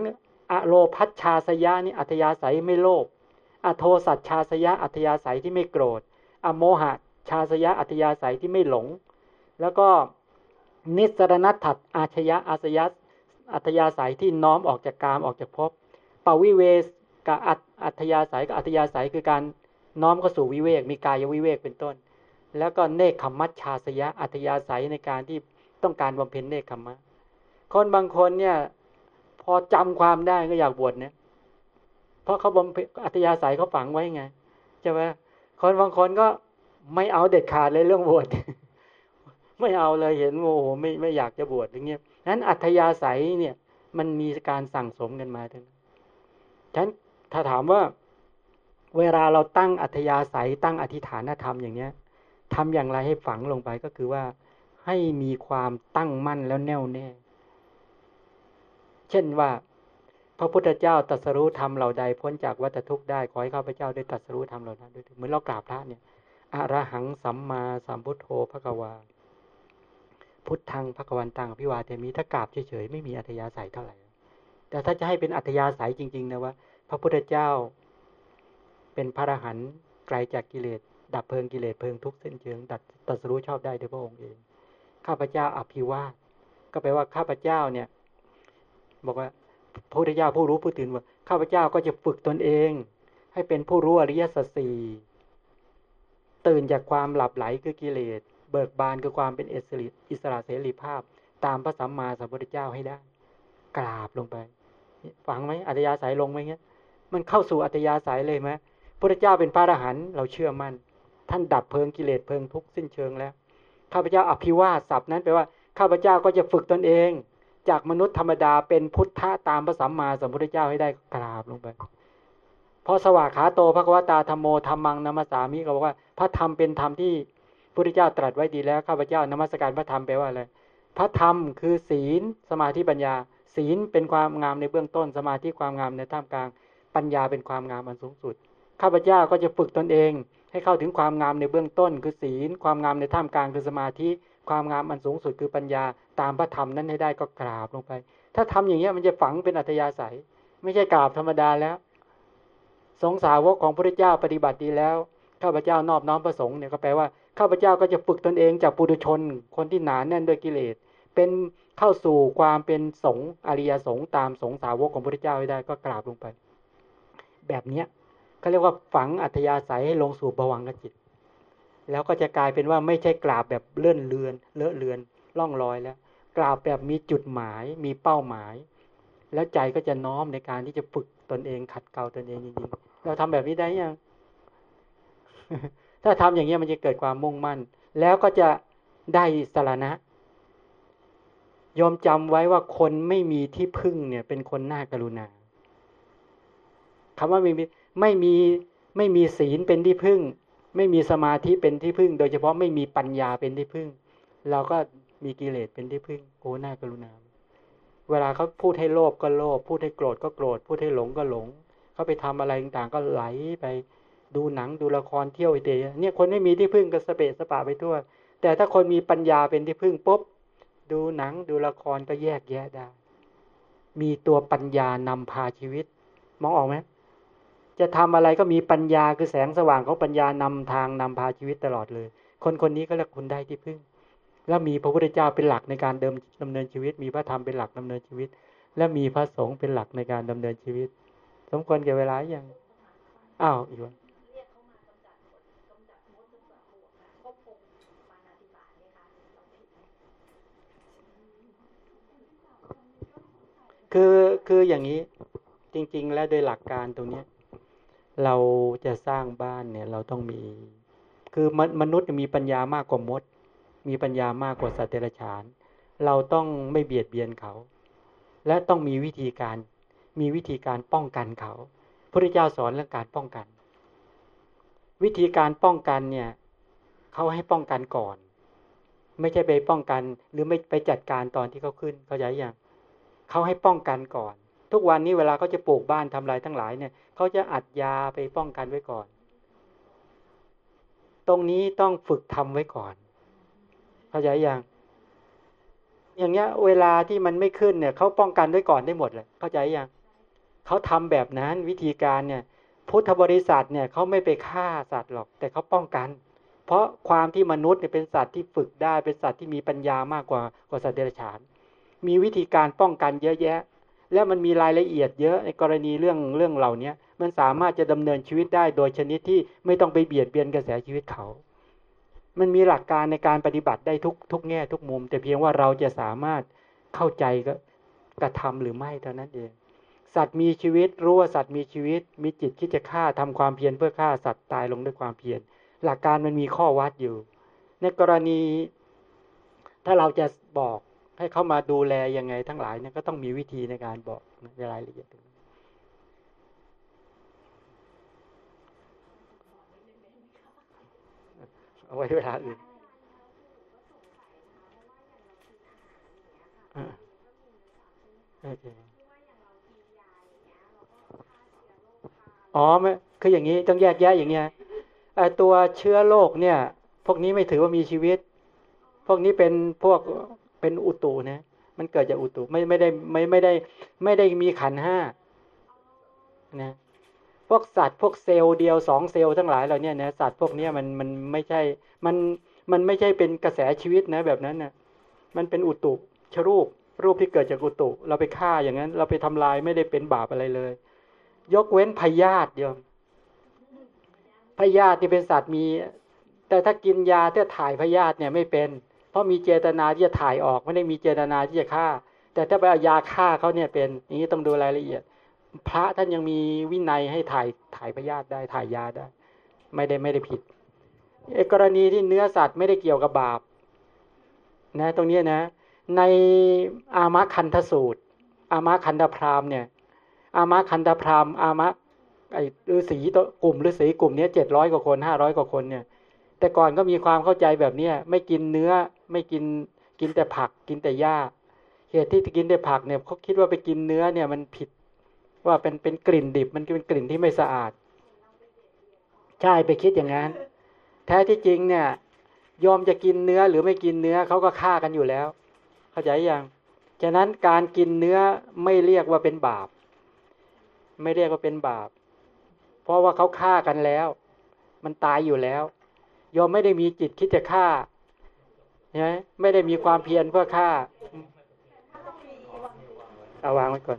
S1: อโลพัชชาสยะนี่อัธยาศัยไม่โลภอโทสัจชาสยะอัธยาศัยที่ไม่โกรธ อโมหะ ชาสยะอัธยาศัยที่ไม่หลง แล้วก็นิสรณัตถัดอาชยะอาสยะอัธยาศัยที่น้อมออกจากกามออกจากภพปวิเวสกับอัธยาศัยกับอัธยาศัยคือการน้อมเข้าสู่วิเวก มีกายวิเวกเป็นต้น แล้วก็เนคขมัชชาสยะอัธยาศัยในการที่ต้องการบำเพ็ญเนคขมะ คนบางคนเนี่ยพอจำความได้ก็อยากบวชเนี่ยเพราะเขาบำเพ็ญอัธยาศัยเขาฝังไว้ไงใช่ไหมคนบางคนก็ ไม่เอาเด็ดขาดเลยเรื่องบวชไม่เอาเลยเห็นโอ้โหไม่ไม่อยากจะบวชอย่างเงี้ยนั้นอัธยาศัยเนี่ย มันมีการสั่งสมกันมาทั้งฉะนั้นถ้าถามว่า เวลาเราตั้งอัธยาศัยตั้งอธิฐานธรรมอย่างเนี้ยทำอย่างไรให้ฝังลงไปก็คือว่าให้มีความตั้งมั่นแล้วแน่วแน่ เช่นว่า พระพุทธเจ้าตรัสรู้ธรรมเหล่าใดพ้นจากวัฏทุกข์ได้ขอให้ข้าพเจ้าได้ตรัสรู้ธรรมเหล่านั้นด้วยเหมือนเรากราบพระเนี่ย อรหังสัมมาสัมพุทโธพระกวา พุทธังพระกวันตังพิวาเทมีถ้ากราบเฉยๆไม่มีอัธยาศัยเท่าไหร่ แต่ถ้าจะให้เป็นอัธยาศัยจริง ๆ นะว่า พระพุทธเจ้า เป็นพระอรหันต์ไกลจากกิเลสดับเพลิงกิเลสเพลิงทุกเส้นเชิงดัดตัดสู้ชอบได้ด้วยพระองค์เอง ข้าพเจ้าอภิวาสก็แปลว่าข้าพเจ้าเนี่ย บอกว่าพระพุทธเจ้าผู้รู้ผู้ตื่นว่าข้าพเจ้าก็จะฝึกตนเอง ให้เป็นผู้รู้อริยสัจสี่ ตื่นจากความหลับไหลคือกิเลส เบิกบานคือความเป็นเอสริอิสระเสรีภาพ ตามพระสัมมาสัมพุทธเจ้าให้ได้ กราบลงไป ฟังไหมอัตยาสายลงไหมเงี้ย มันเข้าสู่อัตยาสายเลยไหมพระเจ้าเป็นพระอรหันต์เราเชื่อมัน่น ท่านดับเพลิงกิเลสเพลิงทุกสิ้นเชิงแล้ว ข้าพเจ้าอภิวาสศัพท์นั้นแปลว่าข้าพเจ้าก็จะฝึกตนเอง จากมนุษย์ธรรมดาเป็นพุทธะตามพระสัมมาสัมพุทธเจ้าให้ได้กราบลงไป พอสวากขาโตพระกวตาธรรมโมธรรมังนมัสสามิก็บอกว่าพระธรรมเป็นธรรมที่พระพุทธเจ้าตรัสไว้ดีแล้วข้าพเจ้านมัสการพระธรรมแปลว่าอะไรพระธรรมคือศีลสมาธิปัญญา ศีลเป็นความงามในเบื้องต้นสมาธิความงามในท่ามกลาง ปัญญาเป็นความงามอันสูงสุดข้าพเจ้าก็จะฝึกตนเอง ให้เข้าถึงความงามในเบื้องต้น คือศีลความงามในท่ามกลางคือสมาธิความงามอันสูงสุดคือปัญญาตามพระธรรมนั้นให้ได้ก็กราบลงไป ถ้าทำอย่างเงี้มันจะฝังเป็นอัธยาศัย ไม่ใช่กราบธรรมดาแล้ว สงสาวกของพระเจ้าปฏิบัติดีแล้วข้าพเจ้านอบน้อมประสงค์เนี่ยก็แปลว่าข้าพเจ้าก็จะฝึกตนเองจากปุถุชน คนที่หนาแน่นด้วยกิเลส เป็นเข้าสู่ความเป็นสงฆ์อริยสงฆ์ตามสงสาวกของพระเจ้าให้ได้ก็กราบลงไป แบบเนี้ยเขาเรียกว่าฝังอัธยาศัยให้ลงสู่บวังกจิต แล้วก็จะกลายเป็นว่าไม่ใช่กราบแบบเลื่อนเลือนเลอะเลือนล่องลอยแล้ว กราบแบบมีจุดหมาย มีเป้าหมาย แล้วใจก็จะน้อมในการที่จะฝึกตนเองขัดเกลาตนเองจริงๆเราทำแบบนี้ได้ยัง ถ้าทำอย่างนี้มันจะเกิดความมุ่งมั่น แล้วก็จะได้สารณะยอมจำไว้ว่าคนไม่มีที่พึ่งเนี่ย เป็นคนน่ากรุณาคำว่าไม่มีไม่มีไม่มีศีลเป็นที่พึ่ง ไม่มีสมาธิเป็นที่พึ่ง โดยเฉพาะไม่มีปัญญาเป็นที่พึ่ง เราก็มีกิเลสเป็นที่พึ่งโอ้น่ากรุณา เวลาเขาพูดให้โลภก็โลภพูดให้โกรธก็โกรธพูดให้หลงก็หลงเขาไปทำอะไรต่างๆก็ไหลไปดูหนังดูละครเที่ยวเตะเนี่ยคนไม่มีที่พึ่งก็สเปะสปะไปทั่ว แต่ถ้าคนมีปัญญาเป็นที่พึ่งปุ๊บดูหนังดูละครก็แยกแยะได้ มีตัวปัญญานำพาชีวิต มองออกไหมจะทำอะไรก็มีปัญญาคือแสงสว่างของปัญญานำทางนำพาชีวิตตลอดเลย คนคนนี้ก็เรียกคุณได้ที่พึ่ง แล้วมีพระพุทธเจ้าเป็นหลักในการเดิมดำเนินชีวิต มีพระธรรมเป็นหลักดำเนินชีวิต และมีพระสงฆ์เป็นหลักในการดำเนินชีวิต สมควรแก่เวลาอย่างอ้าวอีกวันคือคืออย่างนี้จริง ๆ แล้วโดยหลักการตรงนี้เราจะสร้างบ้านเนี่ยเราต้องมี คือมนุษย์มีปัญญามากกว่ามด มีปัญญามากกว่าสัตว์เดรัจฉาน เราต้องไม่เบียดเบียนเขา และต้องมีวิธีการมีวิธีการป้องกันเขาพระเจ้าสอนเรื่องการป้องกัน วิธีการป้องกันเนี่ยเขาให้ป้องกันก่อน ไม่ใช่ไปป้องกัน หรือไม่ไปจัดการตอนที่เขาขึ้นเขาใจอย่างเขาให้ป้องกันก่อน ทุกวันนี้เวลาเขาจะปลูกบ้านทำลายทั้งหลายเนี่ยเขาจะอัดยาไปป้องกันไว้ก่อน ตรงนี้ต้องฝึกทำไว้ก่อน เข้าใจยังอย่างเงี้ย เวลาที่มันไม่ขึ้นเนี่ยเขาป้องกันไว้ก่อนได้หมดเลยเข้าใจยังเขาทำแบบนั้นวิธีการเนี่ย พุทธบริษัทเนี่ยเขาไม่ไปฆ่าสัตว์หรอก แต่เขาป้องกัน เพราะความที่มนุษย์เนี่ยเป็นสัตว์ที่ฝึกได้เป็นสัตว์ที่มีปัญญามากกว่ากว่าสัตว์เดรัจฉาน มีวิธีการป้องกันเยอะแยะ แล้วมันมีรายละเอียดเยอะในกรณีเรื่องเรื่องเหล่านี้มันสามารถจะดำเนินชีวิตได้โดยชนิดที่ไม่ต้องไปเบียดเบียนกระแสชีวิตเขา มันมีหลักการในการปฏิบัติได้ทุกทุกแง่ทุกมุม แต่เพียงว่าเราจะสามารถเข้าใจก็กระทำหรือไม่เท่านั้นเอง สัตว์มีชีวิตรู้ว่าสัตว์มีชีวิต มีจิตคิดจะฆ่าทำความเพียรเพื่อฆ่าสัตว์ตายลงด้วยความเพียรหลักการมันมีข้อวัดอยู่ ในกรณีถ้าเราจะบอกให้เขามาดูแลยังไงทั้งหลายเนี่ยก็ต้องมีวิธีในการบอกในรายละเอียด เอาไว้เวลาอื่นอ๋อไม่คืออย่างนี้ต้องแยกแยะอย่างเงี้ยตัวเชื้อโรคเนี่ย พวกนี้ไม่ถือว่ามีชีวิต พวกนี้เป็นพวกเป็นอุตุนะมันเกิดจากอุตุไม่ไม่ได้ไม่ไม่ได้ ไม่ได้มีขันห้านะ พวกสัตว์พวกเซลล์เดียวสองเซลล์ทั้งหลายเหล่านี้นะสัตว์พวกนี้มันมันไม่ใช่มันมันไม่ใช่เป็นกระแสชีวิตนะแบบนั้นนะมันเป็นอุตุชรูปรูปที่เกิดจากอุตุ เราไปฆ่าอย่างนั้น เราไปทำลายไม่ได้เป็นบาปอะไรเลย ยกเว้นพยาธิเดียวพยาธิที่เป็นสัตว์มี แต่ถ้ากินยาที่ถ่ายพยาธิเนี่ยไม่เป็น เพราะมีเจตนาที่จะถ่ายออกไม่ได้มีเจตนาที่จะฆ่า แต่ถ้าไปเอายาฆ่าเขาเนี่ยเป็นอย่างนี้ต้องดูรายละเอียด พระท่านยังมีวินัยให้ถ่ายถ่ายพยาธิได้ถ่ายยาได้ ไม่ได้ไม่ได้ผิดไอ้กรณีที่เนื้อสัตว์ไม่ได้เกี่ยวกับบาป นะ ตรงนี้นะ ในอามะคันทสูตร อามะคันธพรามเนี่ย อามะคันธพรามอามะไอ้ฤาษีตัวกลุ่มฤาษีกลุ่มนี้เจ็ดร้อยกว่าคนห้าร้อยกว่าคนเนี่ย แต่ก่อนก็มีความเข้าใจแบบเนี้ยไม่กินเนื้อไม่กินกินแต่ผักกินแต่หญ้าเหตุที่กินได้ผักเนี่ยเขาคิดว่าไปกินเนื้อเนี่ยมันผิด ว่าเป็นเป็นกลิ่นดิบ มันเป็นกลิ่นที่ไม่สะอาด ใช่ไปคิดอย่างนั้น แท้ที่จริงเนี่ย ยอมจะกินเนื้อหรือไม่กินเนื้อเขาก็ฆ่ากันอยู่แล้ว เข้าใจยังฉะนั้นการกินเนื้อไม่เรียกว่าเป็นบาป ไม่เรียกว่าเป็นบาป เพราะว่าเขาฆ่ากันแล้ว มันตายอยู่แล้ว ยอมไม่ได้มีจิตคิดจะฆ่าใช่ไหมไม่ได้มีความเพียรเพื่อฆ่า เอาวางไว้ก่อน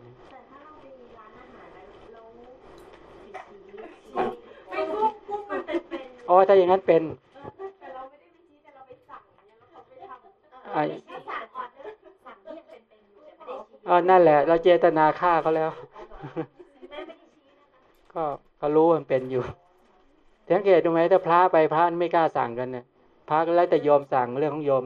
S2: ไม่กุ้งกุ้งมันเป็นเป็น
S1: อ๋อถ้าอย่างนั้นเป็น
S2: แต่เราไม่ได้ไปชี้แต่เราไปสั่งเนี่ยแล้วเขาไปทำ
S1: อ่า
S2: แค่สั่งออเดอร์สั่งที่ยังเป็นเป็นอยู่แต่ไม่ได้ชี้
S1: อ๋อนั่นแหละ เราเจตนาฆ่าเขาแล้ว
S2: แม่ไม่ได้ชี้นะคะ
S1: ก็ก็รู้ว่ามันเป็นอยู่สังเกตดูไหมถ้าพระไปพระไม่กล้าสั่งกันเนี่ยพระก็แล้วแต่โยมสั่งเรื่องของโยม